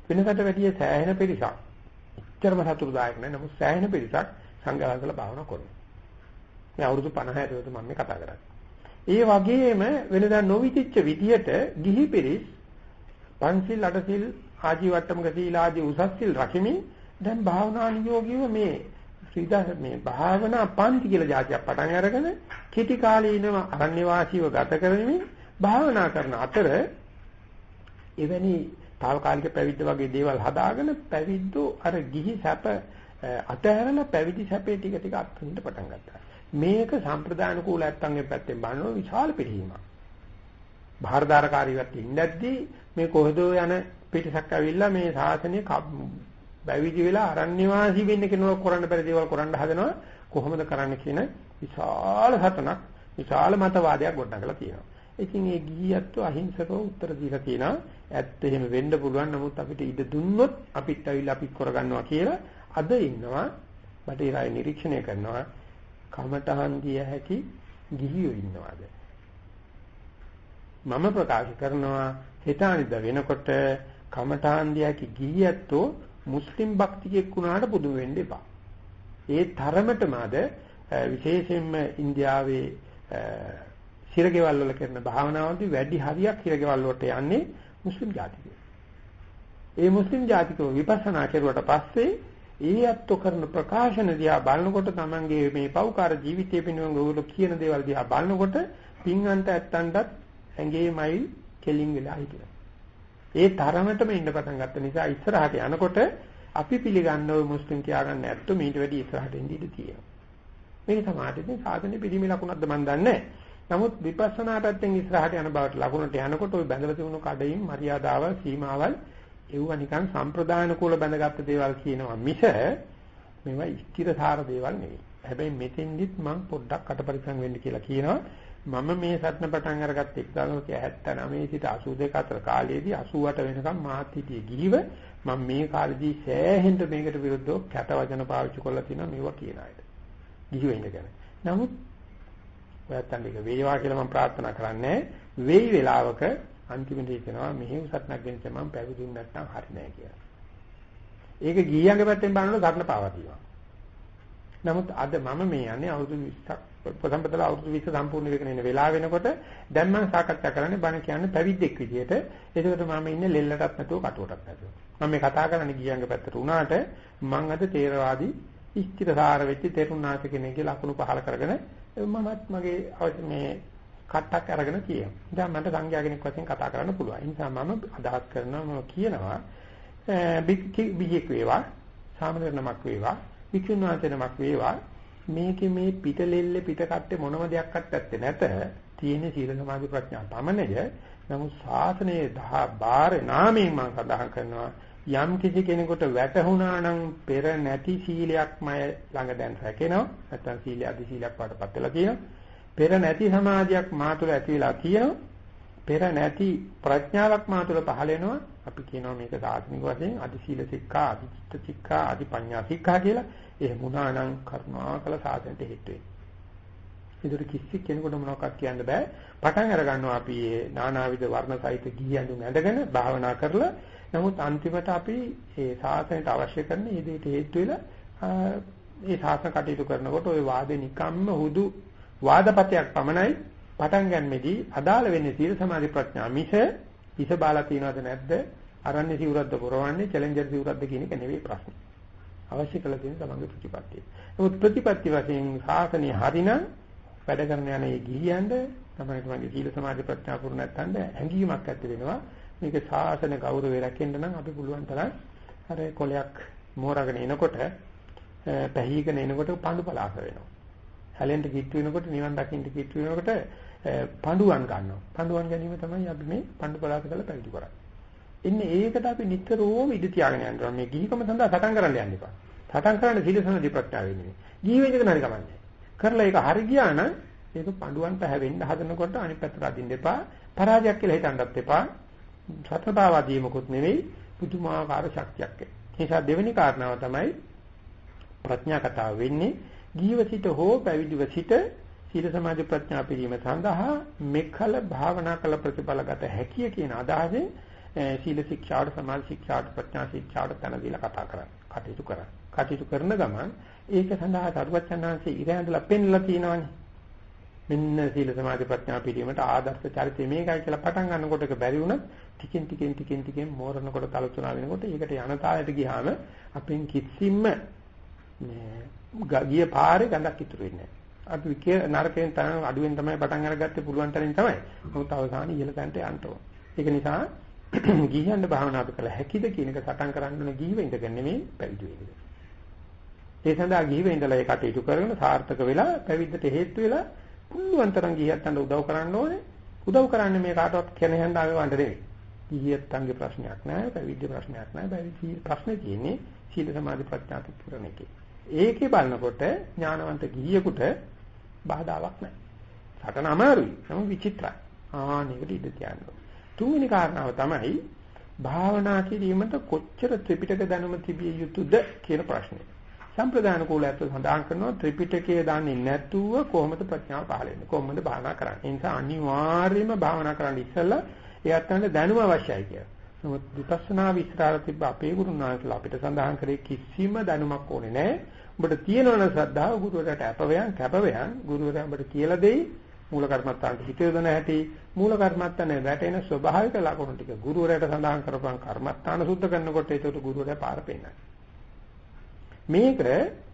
වෙනකට වැඩිය සෑහෙන පිරිසක්. එච්චරම සතුටුදායක නෑ නමුත් සෑහෙන පිරිසක් සංඝයාසල භාවනා කරනවා. මේ අවුරුදු 50 ඇතුළත මම මේ කතා කරන්නේ. ඒ වගේම වෙනදා නොවිතිච්ච විදියට ගිහි පිරිස් පන්සිල් අටසිල් ආජීවට්ටමක සීල ආදී උසස් සිල් රකිමින් දැන් භාවනා නියෝගීව මේ ශ්‍රීදා මේ භාවනා පන්ති කියලා જાතියක් පටන් අරගෙන කිටි කාලීනව අරණ්‍ය වාසීව ගත කරමින් භාවනා කරන අතර එවැනි తాවකාලික පැවිද්ද වගේ දේවල් හදාගෙන පැවිද්දෝ අර ගිහි සැප අතහැරලා පැවිදි සැපේ ටික ටික අත්විඳ පටන් ගත්තා. මේක සම්ප්‍රදාන කූල ඇත්තන්ගේ පැත්තෙන් බලනවා විශාල පිළිහිමක්. භාරදාරකාරීවත් ඉඳද්දී මේ කොහොදෝ යන පිටසක් ඇවිල්ලා මේ සාසනය බැවිදි වෙලා අරණ්‍ය වාසී වෙන්න කෙනෙක් කරන්න බැරි දේවල් කරන්න හදනවා කොහොමද කරන්න කියන විශාල හතනක් විශාල මතවාදයක් ගොඩනගලා තියෙනවා. ඉතින් ඒ ගිහියත්ව අහිංසකව උත්තර දීලා තියෙනවා. ඇත්ත එහෙම වෙන්න පුළුවන් නමුත් අපිට ඉඩ දුන්නොත් අපිත් ඇවිල්ලා අපිත් කරගන්නවා කියලා අද ඉන්නවා. බටහිර අය නිරීක්ෂණය කරනවා කමටහන් දිය හැකි ගිහියෝ ඉන්නවාද මම ප්‍රකාශ කරනවා හිතානිද වෙනකොට කමටහන් දිය හැකි ගිහියත්ෝ මුස්ලිම් භක්තිකෙක් වුණාට පුදුම වෙන්න එපා. ඒ තරමටම අද විශේෂයෙන්ම ඉන්දියාවේ හිරගෙවල් වල කරන භාවනාවන්දී වැඩි හරියක් හිරගෙවල් වලට යන්නේ මුස්ලිම් ජාතිකයෝ. ඒ මුස්ලිම් ජාතිකයෝ විපස්සනා කරුවට පස්සේ ඒ අත්තු කරන ප්‍රකාශන දිහා බලනකොට Tamange මේ පෞකාර ජීවිතයේ පිනවන උගල කියන දේවල් දිහා බලනකොට පින්වන්ත ඇත්තන්ටත් ඇඟේ මයිල් කෙලින් වෙලා හිටියා. ඒ තරමටම ඉන්න පටන් ගත්ත නිසා ඉස්සරහට යනකොට අපි පිළිගන්න ওই මුස්ලිම් කියාගන්න ඇත්තු මීට වැඩි ඉස්සරහට එන්න ඉඩ තියෙනවා. මේක තමයි ඉතින් සාධනේ පිළිමි ලකුණක්ද මන් දන්නේ නමුත් විපස්සනා පැත්තෙන් ඉස්සරහට යන බවට ලකුණට යනකොට ওই බැඳලා තිබුණු කඩයින් මරියාදාවල් සීමාවල් ඒව නිකන් සම්ප්‍රදාන කුල බැඳගත්ත දේවල් කියනවා මිස මේවා ස්ථිරසාර දේවල් නෙවෙයි. හැබැයි මෙතෙන්දිත් මම පොඩ්ඩක් අටපරිසම් වෙන්න කියලා කියනවා. මම මේ සත්න පටන් අරගත්ත 1979 සිට 82 අතර කාලයේදී 88 වෙනකම් මාත් හිටියේ ගිහිව මම මේ කාලේදී සෑහෙන්න මේකට විරුද්ධව කැට වචන පාවිච්චි කරලා තියෙනවා මේවා කියන අයට. ගිහිව ඉඳගෙන. නමුත් ඔයත් අන්දික වේවා කියලා මම ප්‍රාර්ථනා කරන්නේ වෙයි වෙලාවක අන්තිමට කියනවා මෙහෙම සත්නක් ගෙනච්ච මම පැවිදුන් නැත්තම් හරි නෑ කියලා. ඒක ගියංග පැත්තෙන් බලනකොට සත්න පාවා තියෙනවා. නමුත් අද මම මේ යන්නේ අවුරුදු 20ක් ප්‍රසම්පතල අවුරුදු 20 සම්පූර්ණ වෙගෙන ඉන්න වෙලාව වෙනකොට දැන් මම සාකච්ඡා කරන්නේ බණ කියන්නේ පැවිද්දෙක් විදියට. ඒකට මම ඉන්නේ ලෙල්ලටත් නැතුව කටුවටත් නැතුව. මම මේ කතා කරන්නේ ගියංග පැත්තට උනාට මම අද තේරවාදී ඉස්තිරසාර වෙච්ච තෙරුණාස කෙනෙක්ගේ ලකුණු පහල කරගෙන මමත් මගේ මේ කට්ටක් අරගෙන කියනවා. දැන් මට සංඥා කෙනෙක් වශයෙන් කතා කරන්න පුළුවන්. ඒ නිසා මම අදහස් කරනවා මම කියනවා බිජෙක් වේවා, සාමාන්‍ය නමක් වේවා, වික්ෂුණාච නමක් වේවා මේකේ මේ පිටලෙල්ල පිටකට්ටේ මොනම දෙයක්වත් ඇත්තේ නැත. තියෙන සීල සමාධි ප්‍රඥා පමණය. නමුත් ශාසනයේ දහ බාර නාමයෙන් මම සඳහන් කරනවා යම් කිසි කෙනෙකුට වැටහුණා නම් පෙර නැති සීලයක්මය ළඟ දැන් රැකෙනවා නැත්නම් සීල අධි සීලයක් වඩපත් වෙලා තියෙනවා පෙර නැති සමාධියක් මා තුළ ඇති වෙලා තියෙනවා. පෙර නැති ප්‍රඥාවක් මා තුළ පහළ වෙනවා. අපි කියනවා මේක සාධනික වශයෙන් අදි සීල සික්ඛා, අදි චිත්ත සික්ඛා, අදි පඤ්ඤා සික්ඛා කියලා. ඒ මුණානම් කරුණාකල සාධනට හේතු වෙනවා. ඒතර කිසි කෙනෙකුට මොනවක්වත් කියන්න බෑ. පටන් අර ගන්නවා අපි මේ නානාවිද වර්ණ සහිත ගිහි ඇඳුම් ඇඳගෙන භාවනා කරලා නමුත් අන්තිමට අපි මේ සාසනයට අවශ්‍ය කරන මේ දෙයට හේතු වෙලා මේ සාසන කටයුතු කරනකොට ওই වාදේ නිකම්ම හුදු වාදපතයක් පමණයි පටන් ගන්නෙදී අදාළ වෙන්නේ සීල සමාධි ප්‍රඥා මිස ඉස බාලා තියනවද නැද්ද අරන්නේ සිවුරක්ද පුරවන්නේ චැලෙන්ජර් සිවුරක්ද කියන එක නෙවෙයි ප්‍රශ්නේ. අවශ්‍ය කළ තියෙන තමන්ගේ ප්‍රතිපත්තිය. නමුත් ප්‍රතිපත්ති වශයෙන් සාසනය හරිනම් වැඩ කරන යන ඒ ගිහියන්ද තමයි තමන්ගේ සීල සමාධි ප්‍රඥා පුරු නැත්තඳ හැඟීමක් ඇති වෙනවා. මේක සාසන ගෞරවය රැකෙන්න නම් අපි පුළුවන් තරම් අර කොලයක් මෝරගෙන එනකොට පැහිගෙන එනකොට පඳු පලාස වෙනවා. හැලෙන්ට කිට්ටු වෙනකොට නිවන් දකින්න කිට්ටු වෙනකොට පඬුවන් ගන්නවා. පඬුවන් ගැනීම තමයි අපි මේ පඬු පලාස කරලා පැවිදි කරන්නේ. ඉන්නේ ඒකට අපි නිතරම ඉඳ තියාගෙන යනවා. මේ ගිහිකම සඳහා සටන් කරන්න යන්න එපා. සටන් කරන්න සීල සමාධි ප්‍රඥා වෙන්නේ. ජීවිත ඉඳගෙන හරි කමන්නේ. කරලා ඒක හරි ගියා නම් ඒක පඬුවන්ට හැවෙන්න හදනකොට අනිත් පැත්තට අදින්න එපා. පරාජයක් කියලා හිතන්නත් එපා. සතරපාවාදීමකුත් නෙවෙයි පුදුමාකාර ශක්තියක්. ඒ නිසා දෙවෙනි කාරණාව තමයි ප්‍රඥා කතාව වෙන්නේ. ගීව සිට හෝ පැවිදිව සිට සීල සමාධි ප්‍රඥා පිරීම සඳහා මෙකල භාවනා කළ ප්‍රතිඵලගත හැකිය කියන අදහසෙන් සීල ශික්ෂාවට සමාධි ශික්ෂාවට ප්‍රඥා ශික්ෂාවට තන දීලා කතා කරන්නේ. කටයුතු කරන්නේ. කටයුතු කරන ගමන් ඒක සඳහා සරුවචනාංශයේ ඉර ඇඳලා පෙන්ලා තියෙනවානේ. මෙන්න සීල සමාධි ප්‍රඥා පිළිවෙමට ආදර්ශ චරිතය මේකයි කියලා පටන් ගන්නකොට ඒක බැරි වුණත් ටිකෙන් ටිකෙන් ටිකෙන් ටිකෙන් මෝරනකොට තලතුණා වෙනකොට ඒකට යන තාලයට ගියාම අපෙන් කිසිම මේ ගිය පාරේ ගඳක් ඉතුරු වෙන්නේ නැහැ. අපි නරකෙන් තමයි අඩුවෙන් තමයි පටන් අරගත්තේ පුළුවන් තරමින් තමයි. මොකද අවසානයේ ඉහළ තැනට යන්න ඕන. ඒක නිසා ගිහියන්ට භාවනාව කළ හැකිද කියන එක සටන් කරන්න ඕන ගිහිව ඉඳගෙන නෙමෙයි පැවිදි වෙන්නේ. ඒ සඳහා ගිහිව ඉඳලා ඒ කටයුතු කරගෙන සාර්ථක වෙලා පැවිද්දට හේතු වෙලා පුළුවන් තරම් ගිහියන්ට උදව් කරන්න ඕනේ. උදව් කරන්නේ මේ කාටවත් කෙනෙහින් ආවවන්ට නෙමෙයි. ගිහියන්ගේ ප්‍රශ්නයක් නෑ, පැවිදි ප්‍රශ්නයක් නෑ. පැවිදි ප්‍රශ්නේ තියෙන්නේ සීල සමාධි ප්‍රඥා පුරණ එකේ. ඒකේ බලනකොට ඥානවන්ත ගිහියෙකුට බාධාවක් නෑ. සටන අමාරුයි. නමුත් විචිත්‍රයි. ආනෙකට ඉඳ තියන්න. තුන්වෙනි කාරණාව තමයි භාවනා කිරීමට කොච්චර ත්‍රිපිටක දැනුම තිබිය යුතුද කියන ප්‍රශ්නේ. සම්ප්‍රදාන කූලයට සඳහන් කරනවා ත්‍රිපිටකය දන්නේ නැතුව කොහොමද ප්‍රඥාව පහළ වෙන්නේ කොහොමද භාවනා කරන්නේ ඒ නිසා අනිවාර්යයෙන්ම භාවනා කරන්න ඉස්සෙල්ලා එයාට දැනුම අවශ්‍යයි කියලා. නමුත් විපස්සනා විස්තර තිබ්බ අපේ ගුරුනාථලා අපිට සඳහන් කරේ කිසිම දැනුමක් ඕනේ නැහැ. ඔබට තියෙනවන ශ්‍රද්ධාව ගුරුවරයාට අපවයන් කැපවයන් ගුරුවරයා ඔබට කියලා දෙයි මූල කර්මත්තාන්ට හිත යොදන හැටි මූල කර්මත්තානේ වැටෙන ස්වභාවික ලක්ෂණ ටික ගුරුවරයාට සඳහන් කරපන් කර්මත්තාන සුද්ධ කරනකොට ඒකට ගුරුවරයා පාර පෙන්නනවා මේක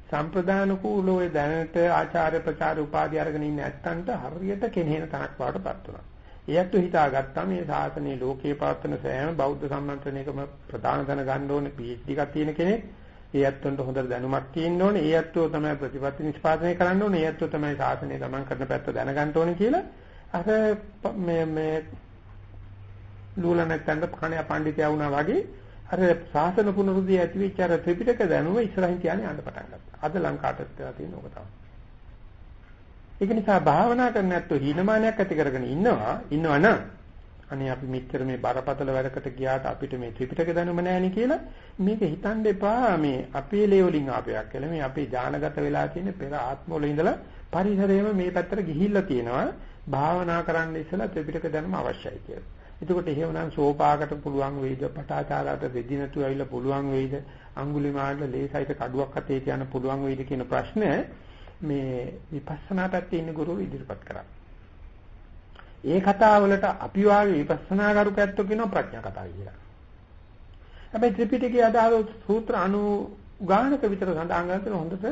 සම්ප්‍රදාන කූලෝ දැනට ආචාර්ය ප්‍රචාර උපාධි අරගෙන ඉන්න ඇත්තන්ට හරියට කෙනෙහින තනක් වාටපත් වුණා. ඒත් හිතාගත්තා මේ ශාසනයේ ලෝකේ පවත්වන සෑම බෞද්ධ සම්මන්ත්‍රණයකම ප්‍රධාන තැන ගන්න ඕනේ PhD එකක් තියෙන කෙනෙක්. ඒ ඇත්තන්ට හොඳ දැනුමක් තියෙන්න ඕනේ. ඒ ඇත්තෝ තමයි ප්‍රතිපත්ති නිෂ්පාදනය කරන්න ඕනේ. ඒ ඇත්තෝ තමයි ශාසනය ගමන් කරන පැත්ත දැනගන්න ඕනේ කියලා අර මේ මේ ලූල නැත්තඳ කණේ පඬිතයා වුණා වගේ අර ශාසන පුනරුද්ධිය ඇති වෙච්ච අර ත්‍රිපිටක දැනුම ඉස්සරහින් කියන්නේ යන්න පටන් ගත්තා. අද ලංකාවට තියෙන ඕක තමයි. ඒක නිසා භාවනා කරන්න නැත්නම් හීනමානයක් ඇති කරගෙන ඉන්නවා. ඉන්නවනම් අනේ අපි මෙච්චර මේ බරපතල වැඩකට ගියාට අපිට මේ ත්‍රිපිටක දැනුම නැහැ කියලා මේක හිතන්න එපා. මේ අපේ ලේවලින් ආපයක් කියලා. මේ අපේ ඥානගත වෙලා තියෙන පෙර ආත්මවල ඉඳලා පරිසරයේම මේ පැත්තට ගිහිල්ලා තියෙනවා. භාවනා කරන්න ඉස්සලා ත්‍රිපිටක දැනුම අවශ්‍යයි කියලා. එතකොට එහෙමනම් සෝපාකට පුළුවන් වෙයිද? පටාචාරාට වෙදි නැතුව ඇවිල්ලා පුළුවන් වෙයිද? අඟුලිමාලට ලේසයිට කඩුවක් අතේ තියන්න පුළුවන් වෙයිද කියන ප්‍රශ්න මේ විපස්සනා පැත්තේ ඉන්න ගුරු ඉදිරිපත් කරා. ඒ කතාවලට අපි වාගේ විපස්සනා කරුකැත්තෝ කියනවා ප්‍රඥා කතාව කියලා. හැබැයි ත්‍රිපිටකයේ අදාළ සූත්‍ර අනු ගානක විතර සඳහන් කරන හොඳට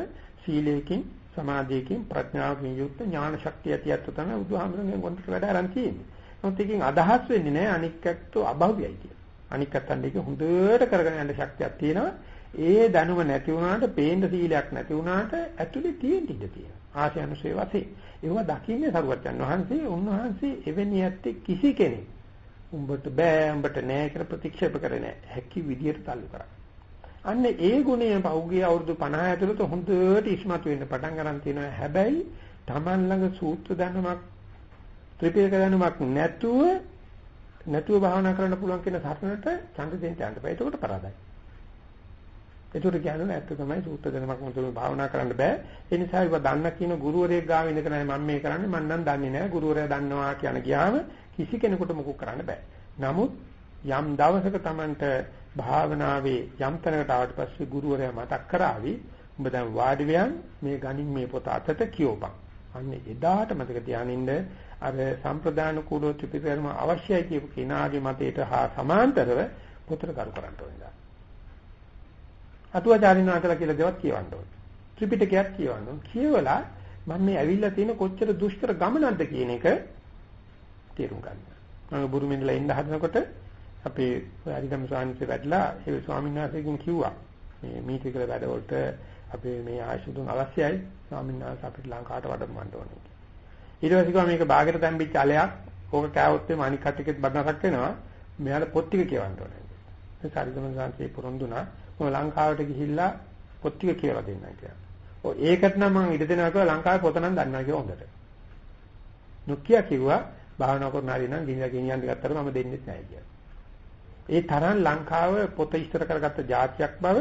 සීලයෙන් සමාධියකින් ප්‍රඥාවකින් යුක්ත ඥාන ශක්තිය ඇතියත් තමයි බුදුහාමරගෙන් ගොන්ට වැඩ අරන් තියෙන්නේ. නමුත් එකකින් අදහස් වෙන්නේ නැහැ අනික්කත්ව අභව්‍යයි කියලා. අනික්කත්තන් දෙක හොඳට කරගෙන යන්න ශක්තියක් තියෙනවා. ඒ දැනුම නැති වුණාට පේන්න සීලයක් නැති වුණාට ඇතුලේ තියෙන්න ඉඩ තියෙනවා. ආශයනුසේ වශයෙන්. ඒවා දකින්නේ සරුවච්චන් වහන්සේ උන්වහන්සේ එවැනි ඇත්තේ කිසි කෙනෙක් උඹට බෑ උඹට නෑ කියලා ප්‍රතික්ෂේප කරේ නෑ. හැකි විදියට තල්ලු කරා. අන්න ඒ ගුණය පෞගිය අවුරුදු 50 ඇතුළත හොඳට ඉස්මතු වෙන්න පටන් ගන්න තියෙනවා. හැබැයි Taman ළඟ සූත්‍ර දැනුමක් ත්‍රිපිටක දැනුමක් නැතුව නැතුව භාවනා කරන්න පුළුවන් කියන සරණට ඡන්ද දෙන්න යන්න බෑ. ඒකට පරාදයි. ඒතර කියන්නේ ඇත්ත තමයි සූත්‍ර දැනුමක් මුතුම භාවනා කරන්න බෑ. ඒ නිසා ඒව දන්න කියන ගුරුවරයෙක් ගාව ඉඳගෙන මම මේ කරන්නේ මම නම් දන්නේ නැහැ. ගුරුවරයා දන්නවා කියන ගියාම කිසි කෙනෙකුට මොකක් කරන්න බෑ. නමුත් යම් දවසක Tamanට භාවනාවේ යම් තැනකට ආවට පස්සේ ගුරුවරයා මතක් කරાવી උඹ දැන් වාඩි වෙයන් මේ ගණින් මේ පොත අතට කියවපන්. අන්න එදාට මතක තියානින්න අර සම්ප්‍රදාන කූලෝ ත්‍රිපිටකම අවශ්‍යයි කියපු කෙනාගේ මතයට හා සමාන්තරව පොතට කරු කරන්න ඕනේ. අතුවාචාරින් වහන්සේලා කියලා දේවත් කියවන්න ඕනේ. ත්‍රිපිටකයක් කියවන්න ඕනේ. කියවලා මම මේ ඇවිල්ලා තියෙන කොච්චර දුෂ්කර ගමනක්ද කියන එක තේරුම් ගන්න. මම බුරුමින්දලා ඉන්න හදනකොට අපේ හරිගම ස්වාමීන් වහන්සේ වැඩලා ඒ ස්වාමීන් වහන්සේගෙන් කිව්වා මේ මීටි කියලා වැඩවලට අපේ මේ ආයුෂුතුන් අවශ්‍යයි ස්වාමීන් වහන්සේ අපිට ලංකාවට වඩම්මන්න ඕනේ. ඊට පස්සේ කිව්වා මේක බාගෙට තැම්පිච්ච අලයක් ඕක කෑවොත් එimhe අනික් කට්ටියකෙත් බඩනසක් වෙනවා. මෙයාලා පොත් ටික කියවන්න ඕනේ. ඒ සාරිදමන සංසේ පුරුන්දුනා මම ලංකාවට ගිහිල්ලා පොත් ටික කියලා දෙන්නම් කියලා. ඔය ඒකට නම් මම ඉඩ දෙනවා කියලා ලංකාවේ පොත නම් දන්නවා කියලා හොඳට. නොකිය කිව්වා භාවනා කරන හරි නම් ගිනිලා ගෙනියන්න ගත්තට මම දෙන්නේ නැහැ කියලා. ඒ තරම් ලංකාව පොත ඉස්තර කරගත්ත જાතියක් බව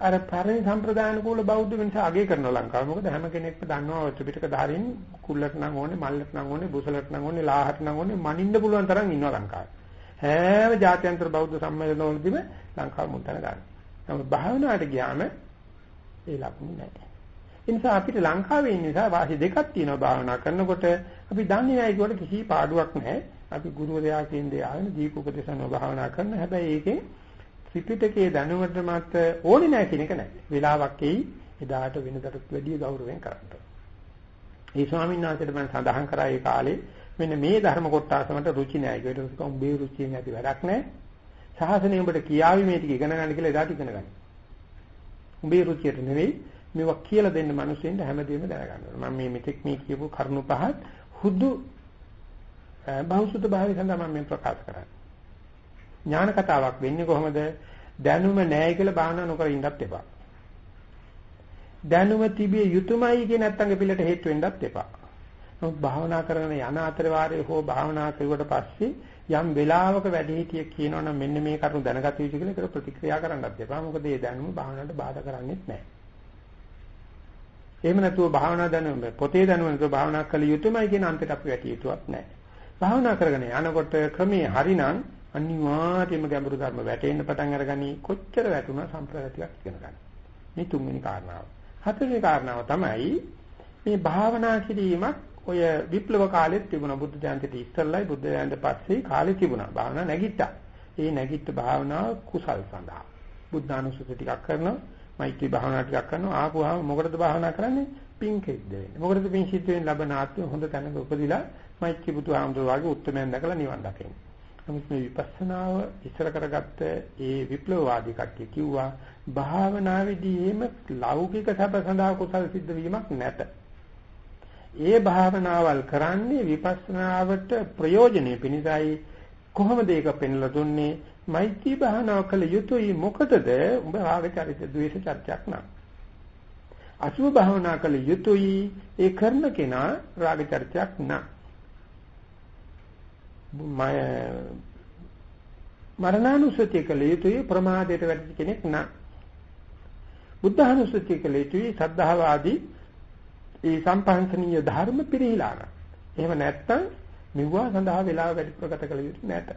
අර පරණ සම්ප්‍රදාන කූල බෞද්ධ මිනිස්සු අගය කරන ලංකාව. මොකද හැම කෙනෙක්ම දන්නවා ත්‍රිපිටක ධාරීන් කුල්ලට නම් ඕනේ, මල්ලට නම් ඕනේ, බුසලට නම් ඕනේ, ලාහට නම් ඕනේ, මනින්න පුළුවන් තරම් ඉන්නවා ලංකාවේ. හැම ජාත්‍යන්තර බෞද්ධ සම්මේලනවලදීම ලංකාව මුතන ගන්න. නමුත් භාවනාවට ගියාම ඒ ලකුණු නැහැ. ඒ නිසා අපිට ලංකාවේ ඉන්න නිසා වාසි දෙකක් තියෙනවා භාවනා කරනකොට අපි දන්නේ නැහැ ඒකට කිසි පාඩුවක් නැහැ. අපි ගුරුවරයා කියන දේ ආගෙන දීප උපදේශන භාවනා කරන හැබැයි ඒකේ ත්‍රිපිටකයේ දැනුමට මත ඕනේ නැහැ කියන එක නැහැ. වෙලාවක් එයි එදාට වෙනදට වැඩිය ගෞරවයෙන් කරන්න. ඒ ස්වාමීන් වහන්සේට මම සඳහන් කරා ඒ කාලේ මෙන්න මේ ධර්ම කොටසකට රුචි නැහැ. ඒකට උඹ උඹේ රුචියෙන් ඇති වැඩක් නැහැ. සාසනය උඹට කියාවි මේ ටික ඉගෙන ගන්න කියලා එදාට ඉගෙන ගන්න. උඹේ රුචියට නෙවෙයි මේවා කියලා දෙන්න මිනිස්සුන්ට හැමදේම දැනගන්න ඕනේ. මම මේ මෙතෙක් මේ කියපු කරුණු පහත් හුදු බහුසුත භාවය සඳහා මම මේ ප්‍රකාශ කරන්නේ. ඥාන කතාවක් වෙන්නේ කොහොමද? දැනුම නැහැ කියලා බාහනා නොකර ඉන්නත් එපා. දැනුම තිබිය යුතුයමයි කියන නැත්තංග පිළට හේතු වෙන්නත් එපා. නමුත් භාවනා කරන යන අතර වාරයේ හෝ භාවනා කරුවට පස්සේ යම් වෙලාවක වැඩි හිටිය කියනවනම් මෙන්න මේ කරුණු දැනගත යුතු කියලා ඒක ප්‍රතික්‍රියා කරන්නත් එපා. මොකද ඒ දැනුම භාවනාවට බාධා කරන්නේත් නැහැ. එහෙම නැතුව භාවනා දැනුම පොතේ දැනුම නැතුව භාවනා කළ යුතුමයි කියන අන්තයට අපි වැටිය යුතුවත් නැහැ. භාවනා කරගෙන යනකොට ක්‍රමයේ හරිනම් අනිවාර්යයෙන්ම ගැඹුරු ධර්ම වැටෙන්න පටන් අරගනි කොච්චර වැටුණා සම්ප්‍රදායිකයක් ඉගෙන ගන්න. මේ තුන්වෙනි කාරණාව. හතරවෙනි කාරණාව තමයි මේ භාවනා කිරීමක් ඔය විප්ලව කාලෙත් තිබුණා බුද්ධ ජයන්තිට ඉස්සෙල්ලයි බුද්ධ ජයන්ති පස්සේ කාලේ තිබුණා. භාවනා නැගිට්ටා. ඒ නැගිට්ට භාවනාව කුසල් සඳහා. බුද්ධානුස්සති ටිකක් කරනවා, මෛත්‍රී භාවනා ටිකක් කරනවා. ආපුවාම මොකටද භාවනා කරන්නේ? පින් කෙද්ද වෙන්නේ. මොකටද පින් සිද්ධ වෙන්නේ? ලබන ආත්මය හොඳ තැනක උපදිලා මෛත්‍රී බුදුහාමුදුරුවෝ වගේ උත්තරමයන් දැකලා නිවන් දකින්න. නමුත් මේ විපස්සනාව ඉස්සර කරගත්ත ඒ විප්ලවවාදී කට්ටිය කිව්වා භාවනාවේදී එහෙම ලෞකික සැප සඳහා කුසල් සිද්ධ වීමක් නැත. ඒ භාවනාවල් කරන්නේ විපස්සනාවට ප්‍රයෝජනෙ පිණිසයි. කොහොමද ඒක පෙන්ලා දුන්නේ? මෛත්‍රී භාවනාව කළ යුතුයි. මොකටද? උඹ රාග චරිත ද්වේෂ චර්චක් නම්. අසුභ භාවනා කළ යුතුයි. ඒ කරන කෙනා රාග චර්චක් නම්. මරණානුස්සතිය කළ යුතුයි. ප්‍රමාදයට වැටෙච්ච කෙනෙක් නම්. බුද්ධානුස්සතිය කළ යුතුයි. සද්ධාව ආදී ඒ සම්පහන්සනීය ධර්ම පිළිහිලා නම් එහෙම නැත්නම් මෙවුවා සඳහා වෙලාව වැඩිපුර ගත කළ යුතු නැත.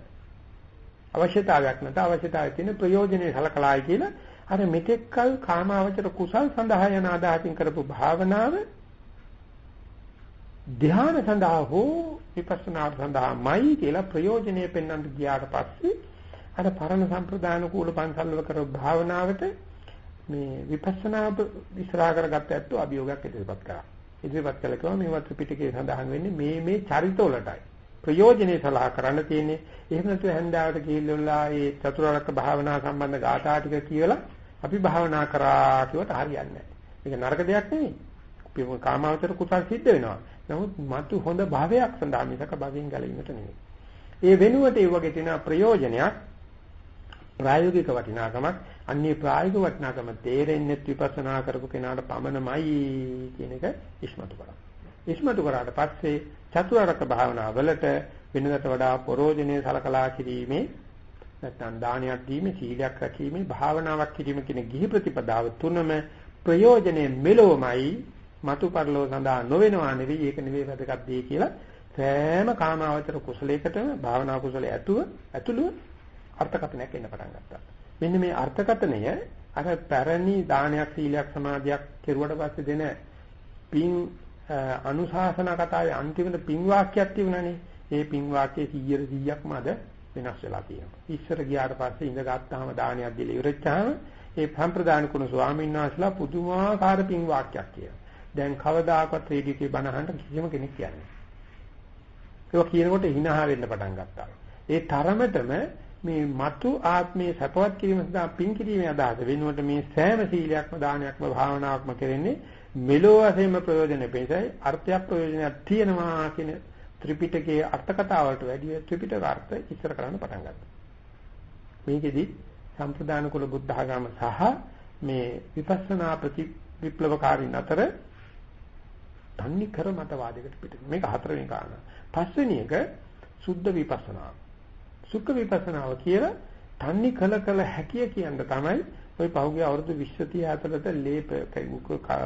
අවශ්‍යතාවයක් නැත. අවශ්‍යතාවය තියෙන ප්‍රයෝජනෙයි සලකලායි කියලා අර මෙතෙක්කල් කාමාවචර කුසල් සඳහා යන ආදාහකින් කරපු භාවනාව ධ්‍යාන සඳහා හෝ විපස්සනා සඳහාමයි කියලා ප්‍රයෝජනෙ පෙන්වන්න ගියාට පස්සේ අර පරණ සම්ප්‍රදාන කූල පන්සල් වල කරපු භාවනාවට මේ විපස්සනා විස්රා කරගත්ත ඇත්තෝ අභියෝගයක් ඉදිරිපත් කරා. ඉදිරිපත් කළ කිව්වා මේ වත් පිටකේ සඳහන් වෙන්නේ මේ මේ චරිතවලටයි. ප්‍රයෝජනේ සලහා කරන්න තියෙන්නේ. එහෙම නැතුව හැන්දාවට ගිහිල්ලා ඒ චතුරාර්ය භාවනා සම්බන්ධ ගාථා ටික කියලා අපි භාවනා කරා කියවට හරියන්නේ නැහැ. මේක නරක දෙයක් නෙවෙයි. කාමාවචර කුසල් සිද්ධ වෙනවා. නමුත් මතු හොඳ භාවයක් සඳහා මිසක භවයෙන් ගැලවීමට නෙවෙයි. ඒ වෙනුවට ඒ වගේ තියෙන ප්‍රයෝජනයක් ප්‍රායෝගික වටිනාකමක් අන්නේ ප්‍රායෝගික වටිනාකම තේරෙන්නේ විපස්සනා කරපු කෙනාට පමණමයි කියන එක ඉස්මතු කරා. ඉස්මතු කරාට පස්සේ චතුරාර්යක භාවනාවලට වෙනකට වඩා පරෝජනේ සලකලා කිරීමේ නැත්නම් දානයක් දීමේ සීලයක් රැකීමේ භාවනාවක් කිරීම කියන ගිහි ප්‍රතිපදාව තුනම ප්‍රයෝජනේ මෙලොවමයි මතු පරලෝ සඳහා නොවෙනවා නෙවෙයි ඒක නෙවෙයි වැදගත් දෙය කියලා සෑම කාමාවචර කුසලයකටම භාවනා කුසලයේ ඇතුව ඇතුළු අර්ථකථනයක් එන්න පටන් ගත්තා. මෙන්න මේ අර්ථකථනය අර පැරණි දානයක් සීලයක් සමාධියක් කෙරුවට පස්සේ දෙන පින් අනුශාසන කතාවේ අන්තිමට පින් වාක්‍යයක් තිබුණානේ. ඒ පින් වාක්‍යයේ 100 100ක්ම අද වෙනස් වෙලා තියෙනවා. ඉස්සර ගියාට පස්සේ ඉඳ ගත්තාම දානයක් දීලා ඉවරච්චාම ඒ සම්ප්‍රදාන කුණ ස්වාමීන් වහන්සේලා පුදුමාකාර පින් වාක්‍යයක් කියනවා. දැන් කවදාකවත් රේඩියෝකේ බණ අහන්න කිසිම කෙනෙක් කියන්නේ. ඒක කියනකොට hinaha වෙන්න පටන් ගත්තා. ඒ තරමටම මේ మతు ආත්මයේ සපවත් කිරීම සඳහා පින් කිරීමේ අදහස වෙනුවට මේ සෑම සීලයක්ම දානයක්ම භාවනාවක්ම කරන්නේ මෙලෝ වශයෙන්ම ප්‍රයෝජන පිණිසයි අර්ථයක් ප්‍රයෝජනයක් තියෙනවා කියන ත්‍රිපිටකයේ අර්ථ කතාවලට වැඩිය ත්‍රිපිටක අර්ථ ඉස්සර කරන්න පටන් ගත්තා. මේකෙදි සම්ප්‍රදාන කුල බුද්ධ ආගම සහ මේ විපස්සනා ප්‍රති විප්ලවකාරීන් අතර තන්නේ කර මතවාදයකට පිට. මේක හතරවෙනි කාරණා. පස්වෙනි එක සුද්ධ විපස්සනාව. සුඛ විපස්සනාව කියලා තන්නේ කල කල හැකිය කියන තමයි ওই පහුගිය අවුරුදු 20 30 ඇතුළත ලේප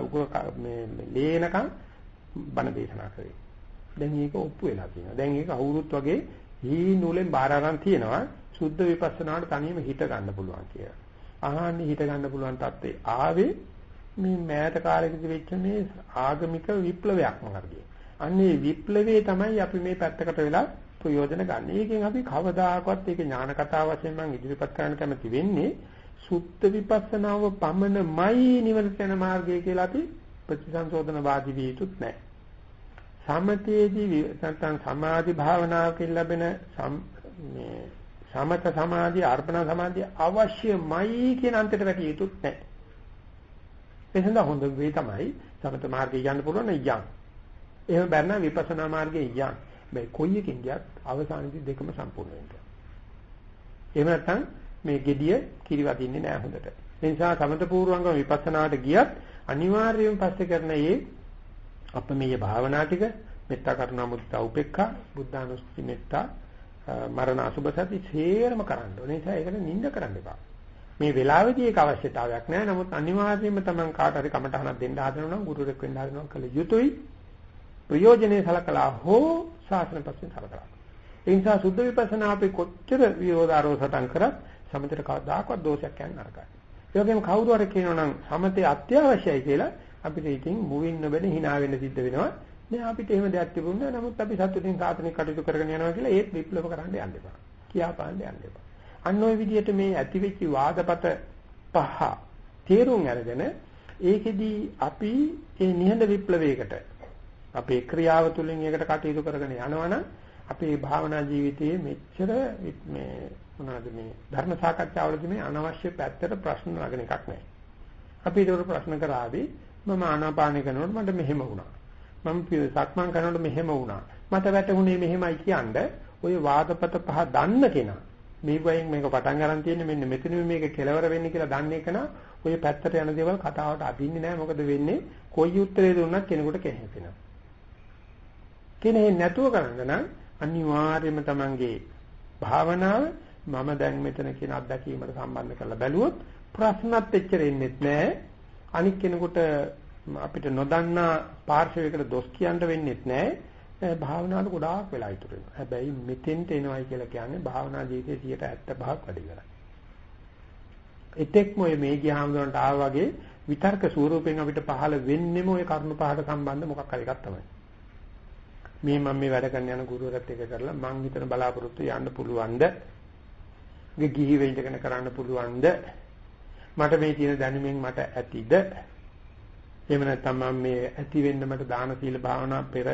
උග මේ ලේනකම් බණ දේශනා කරේ. දැන් මේක ඔප්පු වෙලා තියෙනවා. දැන් මේක අවුරුත් වගේ හීන නූලෙන් බාර අරන් තියෙනවා. සුද්ධ විපස්සනාවට තනියම හිත ගන්න පුළුවන් කියලා. අහන්නේ හිත ගන්න පුළුවන් තත්ත්වේ ආවේ මේ මෑත කාලෙකදී වෙච්ච මේ ආගමික විප්ලවයක් මාර්ගය. අන්නේ විප්ලවයේ තමයි අපි මේ පැත්තකට වෙලා ප්‍රයෝජන ගන්න. ඒකෙන් අපි කවදාකවත් ඒක ඥාන කතාව වශයෙන් මම ඉදිරිපත් කරන්න කැමති වෙන්නේ සුත්ත විපස්සනාව පමණමයි නිවනට යන මාර්ගය කියලා අපි ප්‍රතිසංශෝධනවාදී විය යුතුත් නැහැ. සමතේදී නැත්නම් සමාධි භාවනාවකින් ලැබෙන මේ සමත සමාධි අර්පණ සමාධිය අවශ්‍යමයි කියන අන්තයට වැටිය යුතුත් නැහැ. එතන හොඳ වේ තමයි සමත මාර්ගය යන්න පුළුවන් යන්න. එහෙම බැරනම් විපස්සනා මාර්ගයේ යන්න. මේ කොයි එකකින් ගියත් අවසානයේදී දෙකම සම්පූර්ණ වෙනවා. එහෙම නැත්නම් මේ gediya කිරිවදින්නේ නැහැ හොඳට. ඒ නිසා සමත පූර්වංගම විපස්සනාට ගියත් අනිවාර්යයෙන් පස්සේ කරන මේ අපමෙය භාවනා ටික මෙත්තා කරුණා මුදිතා උපේක්ඛා බුද්ධානුස්සති මෙත්තා මරණ අසුබ සති සේරම කරන්න ඕනේ. ඒ නිසා ඒකට නිඳ කරන්න එපා. මේ වෙලාවේදී ඒක අවශ්‍යතාවයක් නැහැ. නමුත් අනිවාර්යයෙන්ම Taman කාට හරි කමටහනක් දෙන්න හදනවා නම් ගුරුවරයෙක් වෙන්න හදනවා කළ යුතුයි. ප්‍රයෝජනේ සලකලා හෝ ශාසන පස්සේ සලකලා. ඒ නිසා සුද්ධ විපස්සනා අපි කොච්චර විරෝධාරෝසටන් කරත් සමතර කවදාකවත් දෝෂයක් යන්නේ නරකයි. ඒ වගේම කවුරු හරි කියනවා නම් සමතේ අත්‍යවශ්‍යයි කියලා අපිට ඉතින් මුවින් නොබෙන hina වෙන්න සිද්ධ වෙනවා. දැන් අපිට එහෙම දෙයක් තිබුණා නමුත් අපි සතුටින් සාතනික කටයුතු කරගෙන යනවා කියලා ඒත් විප්ලව කරන්න යන්න එපා. කියා පාන්න යන්න එපා. අන්න ওই විදිහට මේ ඇතිවෙච්ච වාදපත පහ තේරුම් අරගෙන ඒකෙදි අපි මේ නිහඬ විප්ලවයකට අපේ ක්‍රියාව තුළින් ඒකට කටයුතු කරගෙන යනවනම් අපේ භාවනා ජීවිතයේ මෙච්චර මේ මොනවද මේ ධර්ම සාකච්ඡාවලදී මේ අනවශ්‍ය පැත්තට ප්‍රශ්න නගන එකක් නැහැ. අපි ඒක ප්‍රශ්න කරાવી මම ආනාපාන කරනකොට මට මෙහෙම වුණා. මම සක්මන් කරනකොට මෙහෙම වුණා. මට වැටුනේ මෙහෙමයි කියන්නේ ඔය වාදපත පහ දන්න කෙනා මේ වයින් මේක පටන් ගන්න තියෙන්නේ මෙන්න මෙතන මේක කෙලවර වෙන්නේ කියලා දන්නේ කෙනා ඔය පැත්තට යන දේවල් කතාවට අදින්නේ නැහැ මොකද වෙන්නේ කොයි උත්තරේ දුන්නත් කෙනෙකුට කෙහෙපෙනවා කෙනෙක් නැතුව කරන්න නම් අනිවාර්යයෙන්ම Tamange භාවනාව මම දැන් මෙතන කියන අත්දැකීමට සම්බන්ධ කරලා බැලුවොත් ප්‍රශ්නත් එච්චර එන්නේ නැහැ අනික් කෙනෙකුට අපිට නොදන්නා පාර්ශවයකට දොස් කියන්න වෙන්නේ නැහැ භාවනාවට ගොඩාක් වෙලා ඉතුරු වෙනවා. හැබැයි මෙතෙන්ට එනවයි කියලා කියන්නේ භාවනා ජීවිතයේ 75ක් වැඩි කරලා. එතෙක්ම ඔය මේ ගියාමඳුරන්ට ආවා වගේ විතර්ක ස්වරූපෙන් අපිට පහළ වෙන්නෙම ඔය කර්ම පහට සම්බන්ධ මොකක් හරි එකක් තමයි. මේ මම මේ වැඩ කරන්න යන ගුරුවරත් එක කරලා මං හිතන බලාපොරොත්තු යන්න පුළුවන්ද? ගේ ගිහි වෙයිදගෙන කරන්න පුළුවන්ද? මට මේ තියෙන දැනුමින් මට ඇතිද? එහෙම නැත්නම් මම මේ ඇති වෙන්න මට දාන සීල භාවනා පෙර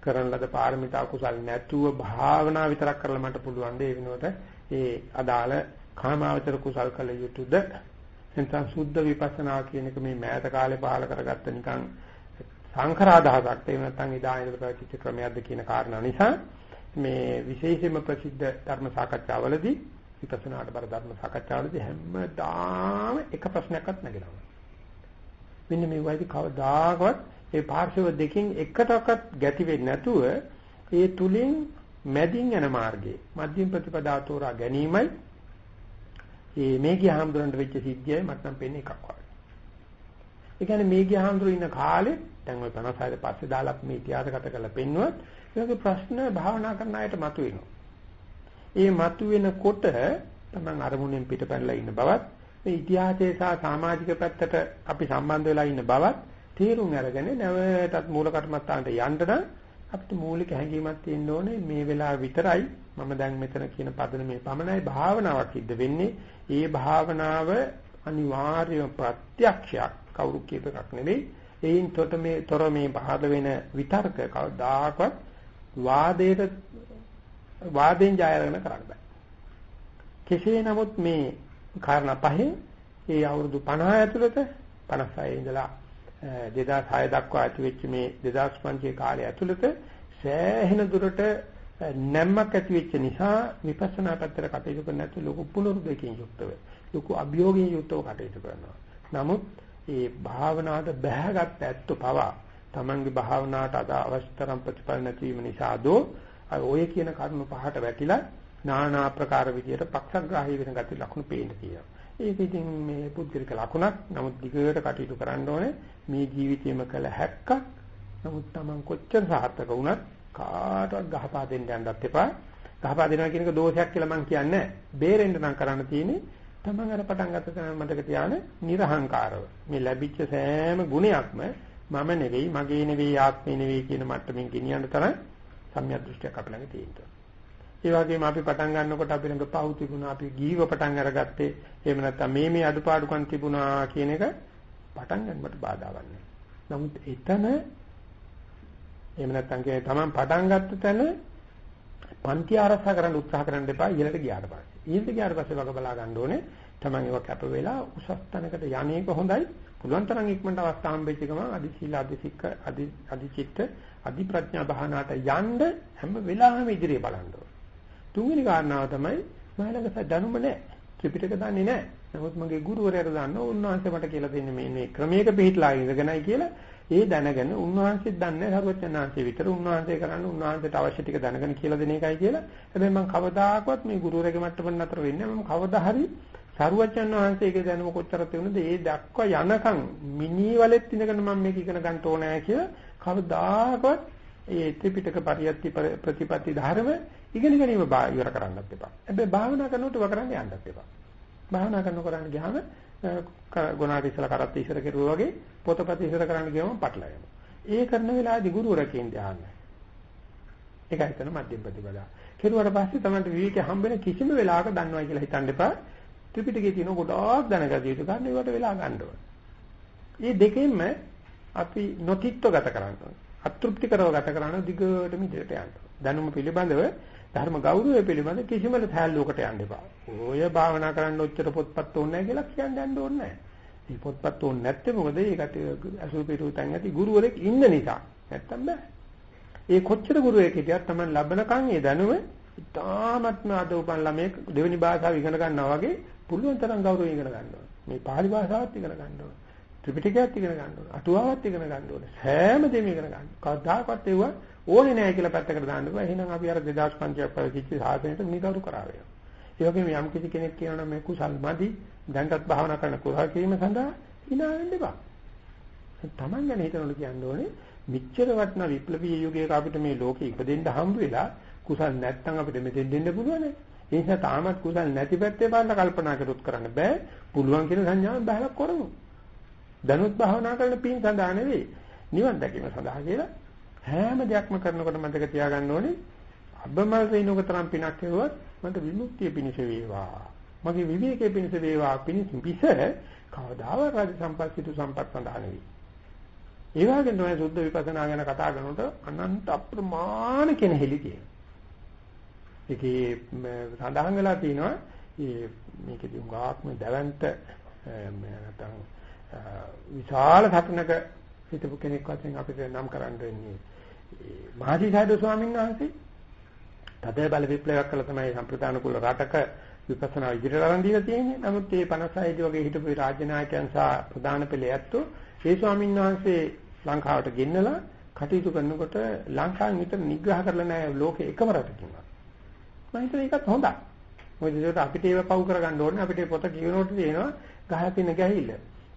කරන ලද පාරමිතා කුසල් නැතුව භාවනා විතරක් කරලා මට පුළුවන් ද ඒ වෙනුවට ඒ අදාළ කාමාවචර කුසල් කළ යුතුද එතන සුද්ධ විපස්සනා කියන එක මේ මෑත කාලේ පහල කරගත්ත නිකන් සංඛරාදහසක් එහෙම නැත්නම් ඉදා ඉඳලා පැවතිච්ච ක්‍රමයක්ද කියන කාරණා නිසා මේ විශේෂයෙන්ම ප්‍රසිද්ධ ධර්ම සාකච්ඡාවලදී විපස්සනාට බර ධර්ම සාකච්ඡාවලදී හැමදාම එක ප්‍රශ්නයක්වත් නැගෙනවා. මෙන්න මේ වයිදී කවදාකවත් ඒ පාර්ශව දෙකෙන් එකටවත් ගැති වෙන්නේ නැතුව ඒ තුලින් මැදින් යන මාර්ගයේ මධ්‍යම ප්‍රතිපදාව තෝරා ගැනීමයි ඒ මේකී හාමුදුරන්ට වෙච්ච සිද්ධියයි මට නම් පේන්නේ එකක් වගේ. ඒ කියන්නේ මේකී හාමුදුරු ඉන්න කාලේ දැන් ওই 56 පස්සේ දාලා මේ ඉතිහාසගත කරලා පෙන්නුවත් ඒකේ ප්‍රශ්න භාවනා කරන අයට මතුවෙනවා. ඒ මතුවෙනකොට තමන් අරමුණෙන් පිටපැනලා ඉන්න බවත් මේ ඉතිහාසයේ සහ සමාජික පැත්තට අපි සම්බන්ධ වෙලා ඉන්න බවත් තේරුම් අරගෙන නැවතත් මූල කර්මස්ථානට යන්න නම් අපිට මූලික හැඟීමක් තියෙන්න ඕනේ මේ වෙලාව විතරයි මම දැන් මෙතන කියන පදන මේ පමණයි භාවනාවක් සිද්ධ වෙන්නේ. ඒ භාවනාව අනිවාර්ය ප්‍රත්‍යක්ෂයක් කවුරු කියප එකක් නෙවෙයි. ඒයින් තොට මේ තොර මේ පහළ වෙන විතර්ක කවදාකවත් වාදයට වාදෙන් ජය අරගෙන කරන්න බෑ. කෙසේ නමුත් මේ කාරණා පහෙන් ඒ අවුරුදු 50 ඇතුළත 56 ඉඳලා 2006 දක්වා ඇති වෙච්ච මේ 2005 කාලය ඇතුළත සෑහෙන දුරට නැම්මක් ඇති වෙච්ච නිසා විපස්සනා පැත්තට කටයුතු කරන්න නැතු ලොකු පුනරුදකින් යුක්තව ලොකු අභියෝගයෙන් යුක්තව කටයුතු කරනවා. නමුත් ඒ භාවනාවට බැහැගත් ඇත්ත පවා Tamange භාවනාවට අද අවශ්‍ය තරම් ප්‍රතිඵල නැතිවීම නිසා දෝ ඔය කියන කරුණු පහට වැටිලා নানা ආකාර විදියට පක්ෂග්‍රාහී වෙන ගති ලක්ෂණ පේන්න තියෙනවා. ඒක ඉතින් මේ පුද්ගලික ලකුණක්. නමුත් දිගට කටයුතු කරන්න ඕනේ මේ ජීවිතේම කළ හැක්කක්. නමුත් Taman කොච්චර සාර්ථක වුණත් කාටවත් ගහපා දෙන්න යන්නත් එපා. ගහපා දෙනවා කියන එක දෝෂයක් කියලා මම කියන්නේ නැහැ. බේරෙන්න නම් කරන්න තියෙන්නේ Taman අර පටන් ගත්ත තැන මතක තියාගෙන නිර්හංකාරව. මේ ලැබිච්ච සෑම ගුණයක්ම මම නෙවෙයි, මගේ නෙවෙයි, ආත්මේ නෙවෙයි කියන මට්ටමින් ගෙනියන්න තරම් සම්‍යක් දෘෂ්ටියක් අප ළඟ තියෙනවා. ඒ වගේම අපි පටන් ගන්නකොට අපි ළඟ පහු තිබුණා, අපි ගීව පටන් අරගත්තේ. එහෙම නැත්නම් මේ මේ අඩුපාඩුකම් තිබුණා කියන එක පටන් ගන්නවට බාධාවක් නෑ. නමුත් එතන එහෙම නැත්නම් කියන්නේ Taman පටන් ගත්ත තැන පන්ති ආරක්ෂා කරන්න උත්සාහ කරන්න එපා ඉහළට ගියාට පස්සේ. ඉහළට ගියාට පස්සේ වග බලා ගන්න ඕනේ. Taman ඒක කැප වෙලා උසස් තැනකට යන්නේක හොඳයි. පුළුවන් තරම් ඉක්මනට අවස්ථා හම්බෙච්ච ගමන් අදි සීල අදි සික්ක අදි අදි චිත්ත අදි ප්‍රඥා භාවනාවට යන්න හැම වෙලාවෙම ඉදිරිය බලන්න ඕනේ. තුන්වෙනි කාරණාව තමයි මම ළඟ දැනුම නැහැ. ත්‍රිපිටක දන්නේ නැහැ. නමුත් මගේ ගුරුවරයාට දන්නවා උන්වහන්සේ මට කියලා දෙන්නේ මේ මේ ක්‍රමයක පිළිట్లా ඉඳගෙනයි කියලා ඒ දැනගෙන උන්වහන්සේත් දන්නේ සර්වඥාන්සේ විතර උන්වහන්සේ කරන්නේ උන්වහන්සේට අවශ්‍ය ටික දැනගෙන කියලා දෙන එකයි කියලා. හැබැයි මම කවදාකවත් මේ ගුරුවරයාගේ මට්ටමෙන් අතර වෙන්නේ මම කවදා හරි සර්වඥාන් වහන්සේගේ දැනුම කොච්චර තියුණද ඒ දක්වා යනකම් මිනිවලෙත් ඉඳගෙන මම මේක ඉගෙන ගන්න ඕනෑ කියලා කවදාකවත් ඒ ත්‍රිපිටක පරියත්ති ප්‍රතිපatti ධර්ම ඉගෙන ගැනීම ඉවර කරන්නත් එපා. හැබැයි භාවනා කරනකොට ඉවර කරන්න යන්නත් එපා. භාවනා කරන කරන්න ගියාම ගුණාට ඉස්සලා කරත් ඉස්සර කෙරුවා වගේ පොතපත ඉස්සර කරන්න ගියම පටල යනවා. ඒ කරන වෙලාවේදී ගුරුවරකින් ධ්‍යාන. ඒකයි තමයි මධ්‍යම ප්‍රතිපදා. කෙරුවට පස්සේ තමයි විවේකයේ හම්බෙන කිසිම වෙලාවක දන්නවා කියලා හිතන්න එපා. ත්‍රිපිටකයේ තියෙන ගොඩාක් දැනගත යුතු ගන්න ඒවට වෙලා ගන්න ඕනේ. මේ දෙකෙන්ම අපි නොතිත්ව ගත කරන්න ඕනේ. අතෘප්තිකරව ගත කරන දිගටම ඉදිරියට යන්න. දැනුම පිළිබඳව ධර්ම ගෞරවය පිළිබඳ කිසිම තැල්ලුවකට යන්න එපා. ඔය භාවනා කරන්න ඔච්චර පොත්පත් ඕනේ නැහැ කියලා කියන්න යන්න ඕනේ නැහැ. මේ පොත්පත් ඕනේ නැත්තේ මොකද? ඒකට අසුපිරු තැන් ඇති ගුරුවරෙක් ඉන්න නිසා. නැත්තම් බෑ. ඒ කොච්චර ගුරුවෙක් හිටියත් Taman ලබනකන් ඒ දැනුම ඉතාමත්ම අද උපන් ළමයෙක් දෙවෙනි භාෂාව ඉගෙන ගන්නවා වගේ පුළුවන් තරම් ගෞරවයෙන් ඉගෙන ගන්න ඕනේ. මේ pāli භාෂාවත් ඉගෙන ගන්න ඕනේ. ත්‍රිපිටකයත් ඉගෙන ගන්න ඕනේ. අටුවාවත් ඉගෙන ගන්න ඕනේ. හැම දෙයක්ම ඉගෙන ගන්න. කවදාකවත් ඒව ඕනේ නැහැ කියලා පැත්තකට දාන්න බෑ. එහෙනම් අපි අර 2500ක් පැවතිච්ච සාසනයට නිකරු කරාවේ. ඒ වගේම යම් කිසි කෙනෙක් කියනවා මේ කුසල් මදි දැන්වත් භාවනා කරන කුසල් කිරීම සඳහා hina වෙන්න එපා. තමන් ගැන හිතනොත් කියන්න ඕනේ මිච්ඡර වටන විප්ලවීය යුගයක අපිට මේ ලෝකෙ ඉපදෙන්න හම්බ වෙලා කුසල් නැත්තම් අපිට මෙතෙන් දෙන්න පුළුවන් නේ. ඒ නිසා තාමත් කුසල් නැති පැත්තේ බලන්න කල්පනා කරුත් කරන්න බෑ. පුළුවන් කියන සංඥාවෙන් බහලා කරමු. දනුත් භාවනා කරන පින් සඳහා නෙවෙයි. නිවන් දැකීම සඳහා කියලා හැම දෙයක්ම කරනකොට මතක තියාගන්න ඕනේ අබමල් වේනෝක තරම් පිනක් කෙරුවත් මට විමුක්තිය පිණිස වේවා. මගේ විවේකයේ පිණිස වේවා පිණිස පිස කවදාවත් රාජ සම්පත් සිතු සම්පත් සඳහා නෙවෙයි. ඒ වගේම තමයි සුද්ධ විපස්සනා ගැන කතා කරනකොට අනන්ත අප්‍රමාණ කෙනෙහිලි කියන. ඒකේ සඳහන් වෙලා තියෙනවා මේ මේකදී උගාත්ම දැවන්ත නැත්නම් විශාල සටනක හිටපු කෙනෙක් වශයෙන් අපිට නම් කරන්න වෙන්නේ මහජීසාරද ස්වාමීන් වහන්සේ තද බල විප්ලවයක් කළ තමයි සම්ප්‍රදාන කුල රටක විපස්සනා ඉදිරියට අරන් දීලා තියෙන්නේ. නමුත් මේ 56 වගේ හිටපු රාජ්‍ය නායකයන් සහ ප්‍රධාන පෙළේ ඇත්තෝ ඒ ස්වාමීන් වහන්සේ ලංකාවට ගෙන්නලා කටයුතු කරනකොට ලංකාවෙන් විතර නිග්‍රහ කරලා නැහැ ලෝකේ එකම රටකින්වත්. මම හිතුවා ඒකත් හොඳයි. මොකද ඒකට අපිට ඒව පවු කරගන්න ඕනේ අපිට පොත කියනකොට තියෙනවා ගහලා තියෙන ගැහිල්ල.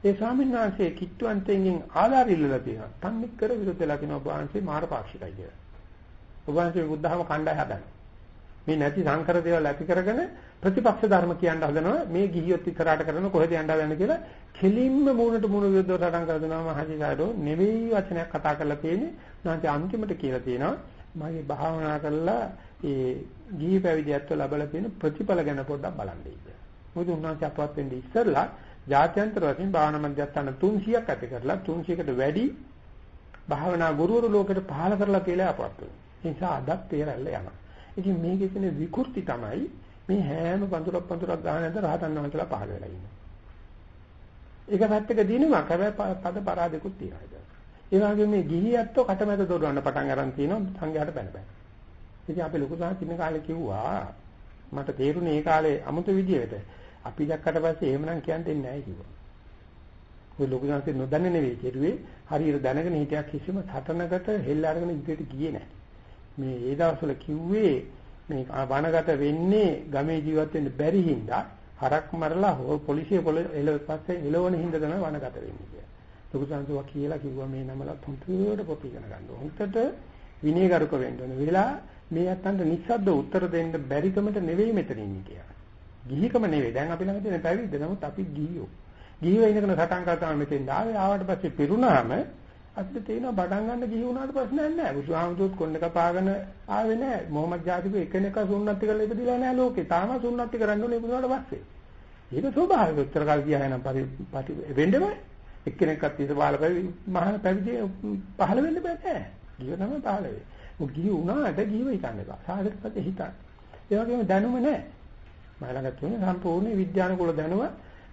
ඒ ස්වාමීන් වහන්සේ කිට්ටුවන්තයෙන් ආධාර ඉල්ලලා තියෙනවා. තන්නික් කර විරුද්ධලා කියනවා ඔබ වහන්සේ මාරපාක්ෂිකයි කියලා. ඔබ වහන්සේ බුද්ධහම කණ්ඩාය හදන. මේ නැති සංකර දේවල් ඇති කරගෙන ප්‍රතිපක්ෂ ධර්ම කියන්න හදනවා. මේ ගිහියොත් ඉස්සරහට කරන කොහෙද යන්න හදන්නේ කියලා කෙලින්ම මූණට මූණ විරුද්ධව සටන් කර දෙනවා මහජීසාරෝ නෙවෙයි වචනයක් කතා කරලා තියෙන්නේ. නැන්ති අන්තිමට කියලා තියෙනවා මගේ භාවනා කරලා ඒ ගිහි පැවිදි ඇත්ත ලැබලා තියෙන ප්‍රතිඵල ගැන පොඩ්ඩක් බලන්න ඉන්න. මොකද උන්වහන්සේ අපවත් වෙන්නේ ඉස්සෙල්ලා ජාත්‍යන්තර වශයෙන් භාවනා මධ්‍යස්ථාන 300ක් ඇති කරලා 300කට වැඩි භාවනා ගුරුවරු ලෝකෙට පහල කරලා කියලා අපවත් වෙනවා. ඒ නිසා අදත් තේරෙල්ල යනවා. ඉතින් මේකේ තියෙන විකෘති තමයි මේ හැම පඳුරක් පඳුරක් ගන්න ඇද රහතන් වහන්සේලා පහළ වෙලා ඉන්නවා. ඒක පැත්තක දිනුවක් හැබැයි පද පරාදෙකුත් තියෙනවා. ඒ වගේම මේ ගිහියත්ව කටමැද දොරවන්න පටන් අරන් තියෙනවා සංඝයාට බැන බැන. ඉතින් අපි ලොකු සාහිත්‍ය ඉන්න කාලේ කිව්වා මට තේරුණේ ඒ කාලේ අමුතු විදියට අපි දැක්කට පස්සේ එහෙමනම් කියන්න දෙන්නේ නැහැ කිව්වා. ඔය ලොකු සංස්කෘතිය නොදන්නේ නෙවෙයි කෙරුවේ හරියට දැනගෙන හිටියක් කිසිම සටනකට හෙල්ල අරගෙන ඉදිරියට ගියේ නැහැ. මේ ඒ දවස්වල කිව්වේ මේ වනගත වෙන්නේ ගමේ ජීවත් වෙන්න බැරි හින්දා හරක් මරලා පොලිසිය පොල එල පස්සේ එලවන හින්දා තමයි වනගත වෙන්නේ කියලා. ලොකු සංස්කෘතිය කියලා කිව්වා මේ නමල හොඳට පොත් ඉගෙන ගන්න. හොඳට විනයගරුක වෙන්න ඕන. වෙලා මේ අතන්ට නිස්සද්ද උත්තර දෙන්න බැරිකමට නෙවෙයි මෙතන ඉන්නේ කියලා. ගිහිකම නෙවෙයි. දැන් අපි ළඟ තියෙන පැවිද්ද. නමුත් අපි ගිහියෝ. ගිහිව ඉඳගෙන සටන් කරලා මෙතෙන් ආවේ. ආවට පස්සේ පිරුණාම අපිට තේරෙනවා බඩන් ගන්න ගිහි වුණාට ප්‍රශ්නයක් නැහැ. බුදුහාමුදුරුවෝ කොන්න කපාගෙන ආවේ නැහැ. මොහොමඩ් ජාතික එකිනෙක සුන්නත්ති කරලා ඉපදිලා නැහැ ලෝකේ. තාම සුන්නත්ති කරන්න ඕනේ ඉපදුනාට පස්සේ. ඒක ස්වභාවික උත්තර කාල කියා යන පරි වෙන්නම එක්කෙනෙක්වත් ඉත බාල පැවි මහා පැවිදි පහළ වෙන්න බෑ නෑ. ගිහ තමයි පහළ වෙන්නේ. මොක ගිහ වුණාට ගිහව හිතන්න එපා. සාගරපතේ හිතන්න. ඒ වගේම දැනුම නෑ. මම ළඟ තියෙන සම්පූර්ණ විද්‍යානුකූල දැනුම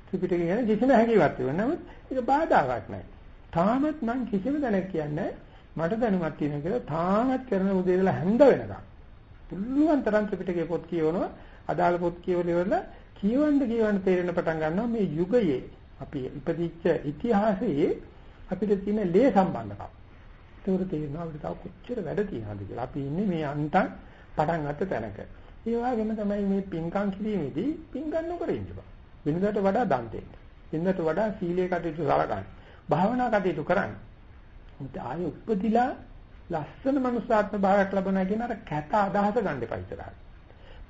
ත්‍රිපිටකය ගැන කිසිම හැකියාවක් තිබුණා. නමුත් ඒක බාධාවක් නෑ. තාමත් මං කිසිම දැනක් කියන්නේ මට දැනුමක් තියෙනවා කියලා තාමත් කරන උදේ ඉඳලා හැන්ද වෙනකම්. පුළුවන් තරම් ත්‍රිපිටකේ පොත් කියවනවා. අදාළ පොත් කියවලා කියවන්න කියවන්න තේරෙන පටන් ගන්නවා මේ යුගයේ අපි ඉපදිච්ච ඉතිහාසයේ අපිට තියෙන ලේ සම්බන්ධකම්. ඒකට තේරෙනවා අපිට තව කොච්චර වැඩ තියෙනවද කියලා. අපි ඉන්නේ මේ අන්තම් පටන් ගත්ත තැනක. ඒ වගේම තමයි මේ පින්කම් කිරීමේදී පින්කම් නොකර ඉන්න බෑ. වෙනදාට වඩා දන් දෙන්න. වෙනදාට වඩා සීලයේ කටයුතු සලකන්න. භාවනා කටයුතු කරන්න. මුත් ආයෙ උපදිලා ලස්සන මනුස්සාත්ම භාවයක් ලැබුණා කියන අර කැත අදහස ගන්න එපා ඉතරහට.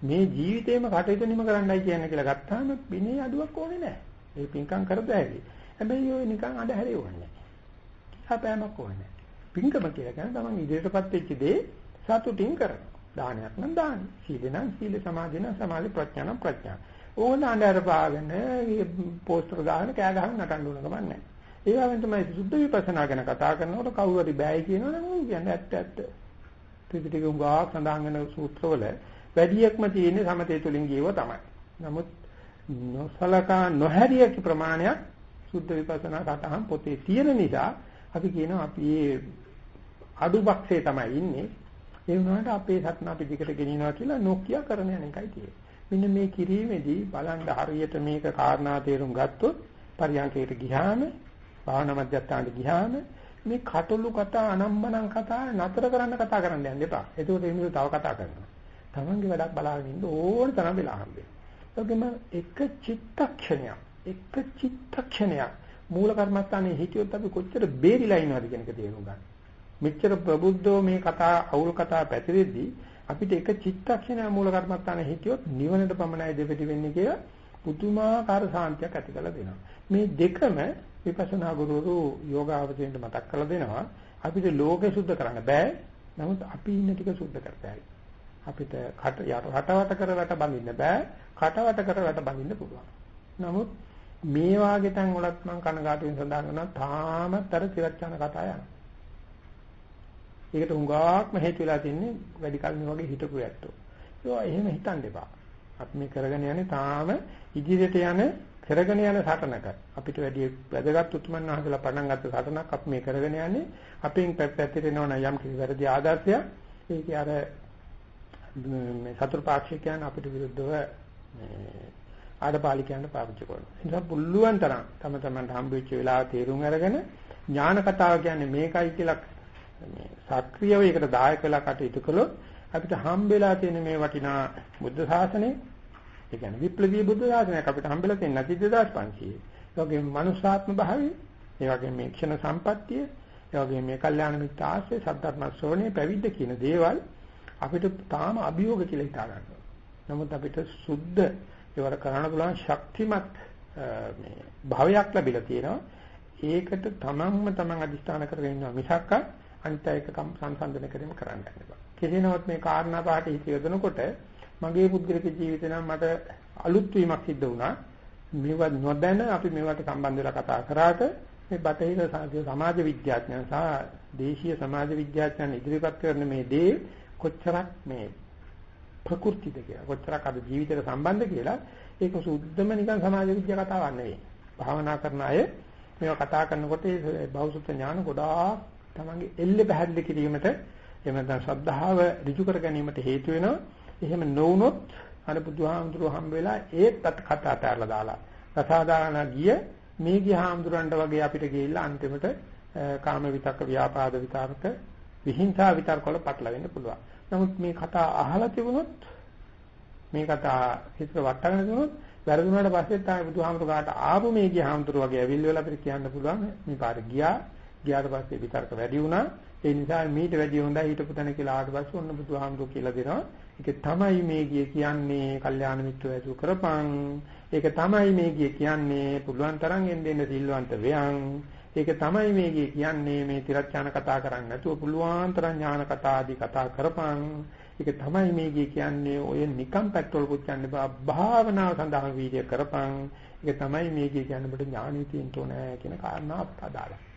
මේ ජීවිතේම කටයුතු නිම කරන්නයි කියන්නේ කියලා ගත්තාම බිනේ අඩුවක් ඕනේ නැහැ. ඒ පින්කම් කරද ඇති. හැබැයි ඔය නිකන් අඳහැරේ ඕනේ නැහැ. කියාපෑමක් ඕනේ නැහැ. පින්කම කියලා කියන්නේ තමන් ඉදිරියටපත් වෙච්ච දේ සතුටින් කරනවා. දානයක් නම් දාන. සීල නම් සීල සමාධි නම් සමාධි ප්‍රඥා නම් ප්‍රඥා. ඕන අnder පාගෙන පෝස්ටර් දාගෙන කෑ ගහගෙන නටන්න ඕන කමක් නැහැ. ඒ වගේම තමයි සුද්ධ විපස්සනා ගැන කතා කරනකොට කවුරු හරි බෑයි කියනවනම් ඌ කියන්නේ ඇත්ත ඇත්ත. ත්‍රිපිටක උගා සඳහන් වෙන සූත්‍රවල වැඩියක්ම තියෙන්නේ සමතේ තුලින් ගියව තමයි. නමුත් නොසලකා නොහැරිය ප්‍රමාණයක් සුද්ධ විපස්සනා සටහන් පොතේ තියෙන නිසා අපි කියනවා අපි මේ අඩුපක්ෂේ තමයි ඉන්නේ. ඒ වුණාට අපේ සත්න අපි දිකට ගෙනියනවා කියලා නොකිය කරන යන එකයි තියෙන්නේ. මෙන්න මේ කිරීමේදී බලන්න හරියට මේක කාරණා තේරුම් ගත්තොත් පරියන්කයට ගියාම භාවනා මධ්‍යස්ථානට ගියාම මේ කටළු කතා අනම්මනම් කතා නතර කරන්න කතා කරන්න යන්න එපා. ඒකෝට එන්නේ තව කතා කරනවා. තමන්ගේ වැඩක් බලාගෙන ඉන්න ඕන තරම් වෙලා හම්බෙන්නේ. ඒකම එක චිත්තක්ෂණයක් එක චිත්තක්ෂණයක් මූල කර්මස්ථානයේ හිටියොත් අපි කොච්චර බේරිලා ඉනවද කියන එක තේරුම් ගන්න. මෙච්චර ප්‍රබුද්ධෝ මේ කතා අවුල් කතා පැතිරෙද්දී අපිට එක චිත්තක්ෂණයක් මූල කර්මස්ථානයේ හිටියොත් නිවනට පමණයි දෙපිටි වෙන්නේ කියලා පුදුමාකාර සාන්තියක් ඇති කරලා දෙනවා. මේ දෙකම විපස්සනා ගුරුවරු යෝගාවචරයට මතක් කරලා දෙනවා. අපිට ලෝකේ සුද්ධ කරන්න බෑ. නමුත් අපි ඉන්න ටික සුද්ධ කරතයි. අපිට කට රටවට කර රට බඳින්න බෑ. කටවට කර රට බඳින්න පුළුවන්. නමුත් මේ වාගේ තැන් වලත් මම කනගාටුවෙන් සඳහන් කරනවා තාමත් අර තිරච්ඡාන කතා යනවා. ඒකට උඟාක්ම හේතු වෙලා තින්නේ වැඩි කල මේ වගේ හිටපු ඇත්තෝ. ඒවා එහෙම හිතන්න එපා. අපි මේ කරගෙන යන්නේ තාම ඉදිරියට යන කරගෙන යන සටනක අපිට වැඩි වැදගත් උතුමන් වහන්සේලා පටන් ගත්ත සටනක් අපි මේ කරගෙන යන්නේ අපෙන් පැතිරෙනවා නම් යම් කිසි වැරදි ආදර්ශයක් ඒක අර මේ සතර පාක්ෂිකයන් අපිට විරුද්ධව ආඩපාලිකයන්ට පාවිච්චි කරනවා. ඒ නිසා පුළුවන් තරම් තම තමන්ට හම්බෙච්ච වෙලාව තේරුම් අරගෙන ඥාන කතාව කියන්නේ මේකයි කියලා මේ සක්‍රියව ඒකට දායක වෙලා කටයුතු කළොත් අපිට හම්බෙලා තියෙන මේ වටිනා බුද්ධ ශාසනය ඒ කියන්නේ විප්ලවීය බුද්ධ ශාසනයක් අපිට හම්බෙලා තියෙන නැති 2500. ඒ වගේම මනුෂ්‍යාත්ම භාවය, ඒ වගේම මේ ක්ෂණ සම්පත්තිය, ඒ වගේම මේ කල්යාණ මිත්‍ර ආශ්‍රය, සද්ධර්ම ශ්‍රවණේ, පැවිද්ද කියන දේවල් අපිට තාම අභියෝග කියලා හිතා ගන්නවා. නමුත් අපිට සුද්ධ ඒවර කරන්න පුළුවන් ශක්තිමත් මේ භාවයක් ලැබිලා තියෙනවා. ඒකට තමන්ම තමන් අදිස්ථාන කරගෙන ඉන්නවා මිසක් අනිත් එක සංසන්දනය කිරීම කරන්න බෑ. කෙසේනවත් මේ කාරණා පහට හිත යොදනකොට මගේ පුද්ගලික ජීවිතේ නම් මට අලුත් වීමක් සිද්ධ වුණා. මේවා නොදැන අපි මේවට සම්බන්ධ වෙලා කතා කරාට මේ බටහිර සමාජ විද්‍යාඥයන් සහ දේශීය සමාජ විද්‍යාඥයන් ඉදිරිපත් කරන මේ දේ කොච්චරක් මේ ප්‍රകൃතිද කියලා. කොච්චරක් අද ජීවිතේට සම්බන්ධ කියලා ඒක සුද්ධම නිකන් සමාජ විද්‍යා කතාවක් නෙවෙයි. භාවනා කරන අය මේවා කතා කරනකොට ඒ බෞද්ධ ඥාන ගොඩාක් තමන්ගේ එල්ල පැහැදිලි කිරීමට එහෙම නැත්නම් ශ්‍රද්ධාව ඍජු කර ගැනීමට හේතු වෙනවා. එහෙම නොවුනොත් අර බුදුහාමුදුරුවෝ හම්බ වෙලා ඒත් අත් කතා අතහැරලා දාලා රසාදාන ගිය මේ ගිය හාමුදුරන්ට වගේ අපිට ගිහිල්ලා අන්තිමට කාම විතක්ක ව්‍යාපාද විතර්ක විහිංසා විතර්ක වල පටලවෙන්න පුළුවන්. නමුත් මේ කතා අහලා තිබුණොත් මේ කතා හිතට වටගෙන තිබුණොත් වැරදුනාට පස්සේ තමයි බුදුහාමුදුර ගාට ආපු මේ ගිය හාමුදුර වගේ ඇවිල්ලා අපිට කියන්න පුළුවන් මේ පාර ගියා ගියාට පස්සේ විතර්ක වැඩි වුණා. ඒ නිසා මීට වැඩි හොඳයි හිටපු තැන කියලා ආවට පස්සේ ඔන්න බුදුහාමුදුර කියලා දෙනවා. ඒක තමයි මේ ගිය කියන්නේ කල්යාණ මිත්‍රව ඇසු කරපන්. ඒක තමයි මේ ගිය කියන්නේ පුළුවන් තරම් එන්න සිල්වන්ත වෙයන්. ඒක තමයි මේ ගිය කියන්නේ මේ තිරච්ඡාන කතා කරන්නේ නැතුව පුළුවන් තරම් ඥාන කතා ආදී කතා කරපන්. ඒක තමයි මේ ගිය කියන්නේ ඔය නිකම් පෙට්‍රල් පුච්චන්න බා භාවනාව සඳහා වීර්ය කරපන්. ඒක තමයි මේ ගිය කියන්නේ ඔබට ඥානෙ තියෙන්න ඕනේ කියන කාරණා අදාළයි.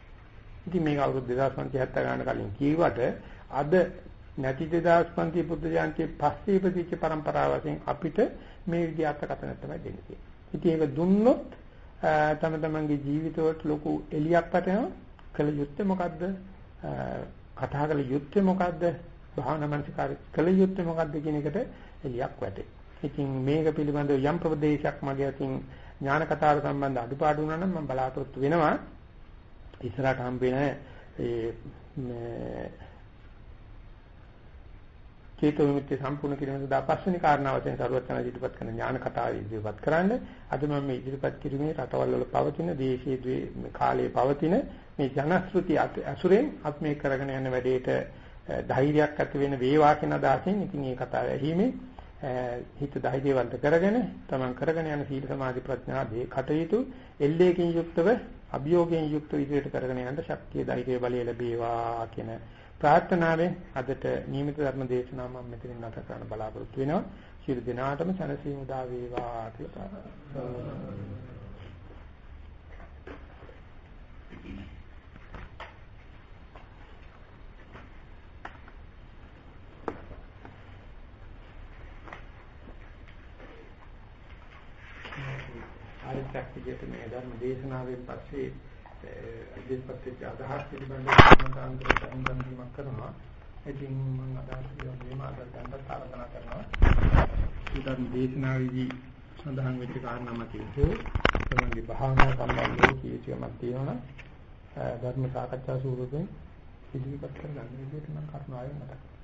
ඉතින් මේක අවුරුදු 2570 ගන්න කලින් කියවට අද නැති 2500 බුද්ධ ජයන්තියේ පස්සේ ඉපදිච්ච પરම්පරාව වශයෙන් අපිට මේ විදිහ අර්ථකථන තමයි දෙන්නේ. ඉතින් ඒක දුන්නොත් තම තමන්ගේ ජීවිතවලට ලොකු එලියක් පැටෙනවා. කළ යුත්තේ මොකද්ද? කතා කළ යුත්තේ මොකද්ද? භාවනා මනසිකාරය කළ යුත්තේ මොකද්ද කියන එකට එලියක් වැටේ. ඉතින් මේක පිළිබඳව යම් ප්‍රදේශයක් මගේ අතින් ඥාන කතාවට සම්බන්ධ අඩුපාඩු වුණා නම් මම බලාපොරොත්තු වෙනවා ඉස්සරහට හම්බ වෙන ඒ චේතෝ විමුක්තිය සම්පූර්ණ කිරීමේ දා පස්වෙනි කාරණාව වශයෙන් සරුවත් යන ඉදිරිපත් කරන ඥාන කතාව ඉදිරිපත් කරන්න. අද මම මේ ඉදිරිපත් කිරීමේ රටවල් වල පවතින දේශීය කාලයේ පවතින මේ ජනශ්‍රුති අසුරෙන් අපි මේ කරගෙන යන වැඩේට ධෛර්යයක් ඇති වෙන වේවා කියන අදහසින් ඉතින් මේ කතාව ඇහිීමේ හිත ධෛර්යවන්ත කරගෙන තමන් කරගෙන යන සීල සමාධි ප්‍රඥා දේ කටයුතු එල්ලේකින් යුක්තව අභියෝගයෙන් යුක්තව ඉදිරියට කරගෙන යන්න ශක්තිය ධෛර්ය බලය ලැබේවා කියන ප්‍රාර්ථනාවෙන් අදට නියමිත ධර්ම දේශනාව මම මෙතනින් නැත කරන්න බලාපොරොත්තු වෙනවා. සියලු දෙනාටම සනසීමු දා වේවා කියලා ආයතක් විදිහට මේ ධර්ම දේශනාවෙන් පස්සේ ඉදිරිපත් වෙච්ච අදහස් පිළිබඳව සම්මතාන්තර සම්බන්ධීමක් කරනවා. ඉතින් මම අදහස් මේ මාතෘකාවට ආරාධනා කරනවා. මේ ධර්ම දේශනාවේදී සඳහන් වෙච්ච කාරණා මතින් හෝ තමන්ගේ භාවනා සම්බන්ධව කීචකමක් තියෙනවා ධර්ම සාකච්ඡා ස්වරූපයෙන් ඉදිරිපත් කරගන්න විදිහට මම කරුණාවෙන් මතක් බැරිම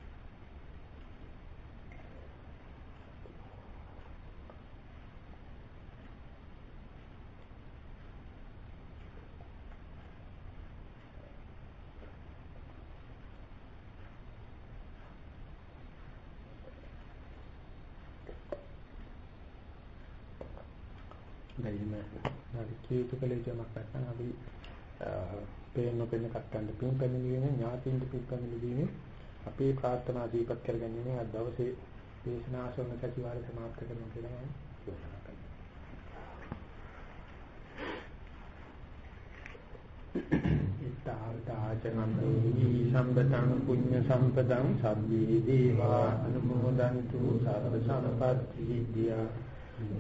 කීතු කළ යුතුමක් නැත්නම් අපි පේන පේන කට්ටන්න පින් පැමිණීමේ ඥාතින්ට පින් පැමිණීමේ අපේ ප්‍රාර්ථනා දීපත් කරගන්නේ අද දවසේ දේශනාසන සතිවාරය සමාප්ත කරනවා කියලා මම යෝජනා කරනවා. ඉතාවතාචනන්දේ සම්පතං පුඤ්ඤ සම්පතං සබ්බේ දේවා අනුමෝදන්තු සර්ව සම්පත්ති විද්‍යා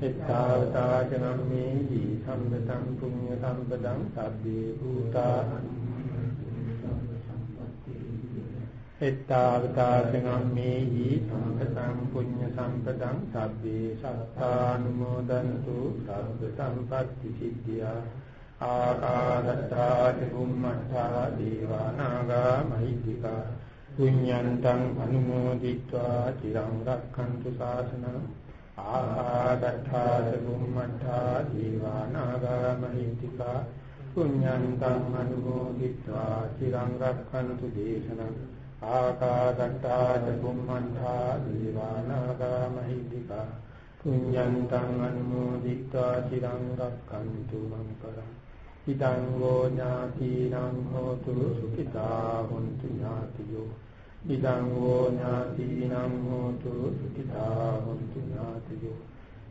එත්තාවතාචනම්මේහි සම්බතං පුඤ්ඤ සම්පදං සබ්බේ භූතා එත්තාවතාචනම්මේහි සම්බතං පුඤ්ඤ සම්පදං සබ්බේ සත්තානුමෝදන්තු සබ්බ සම්පත්ති සිද්ධියා ආකාදත්තා චුම්මත්තා දීවානාගා මහිත්‍තිකා පුඤ්ඤන්තං අනුමෝදිත්වා. චිරං රක්ඛන්තු ශාසනං ආකාදත්තා චුම්මත්තා දීවානාගාමහිතිකා පුඤ්ඤන්තං අනුමෝදිත්වා চিරං රක්ඛන්තු දේශනං ආකාදත්තා චුම්මත්තා දීවානාගාමහිතිකා පුඤ්ඤන්තං අනුමෝදිත්වා চিරං රක්ඛන්තු මං පරං ඉදං ගෝ ඥාතිනං හෝතු සුඛිතා හොන්තු ඥාතියෝ ඉදං හෝ ඥාතිනම් හෝතු සුඛිතා හොන්තු ඥාතියෝ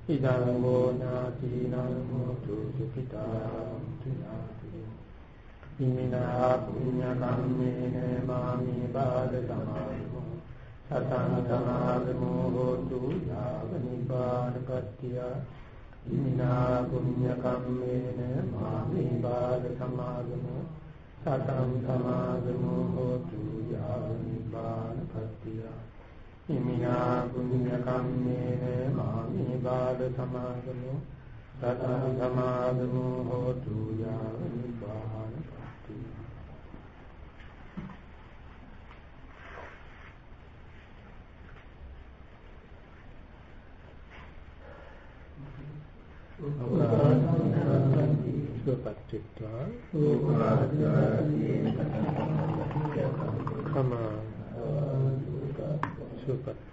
ඉදං හෝ ඥාතිනම් හෝතු සුඛිතා හොන්තු ඥාතියෝ ඉමිනා පුඤ්ඤ කම්මේන මාමි බාද සමානෝ සතං සමාගමෝ හෝතු යාව නිපාතපත්තිය ඉමිනා පුඤ්ඤ කම්මේන මාමේ බාල සමාගමෝ සතං සමාගමෝ හෝතු යාව නිපාතපත්තිය ඉමිනා පුඤ්ඤ කම්මේන මාමේ බාල සමාගමෝ සතං සමාගමෝ හෝතු යාව නිපාතපත්තිය සුපත්ත්වා කම සුපත්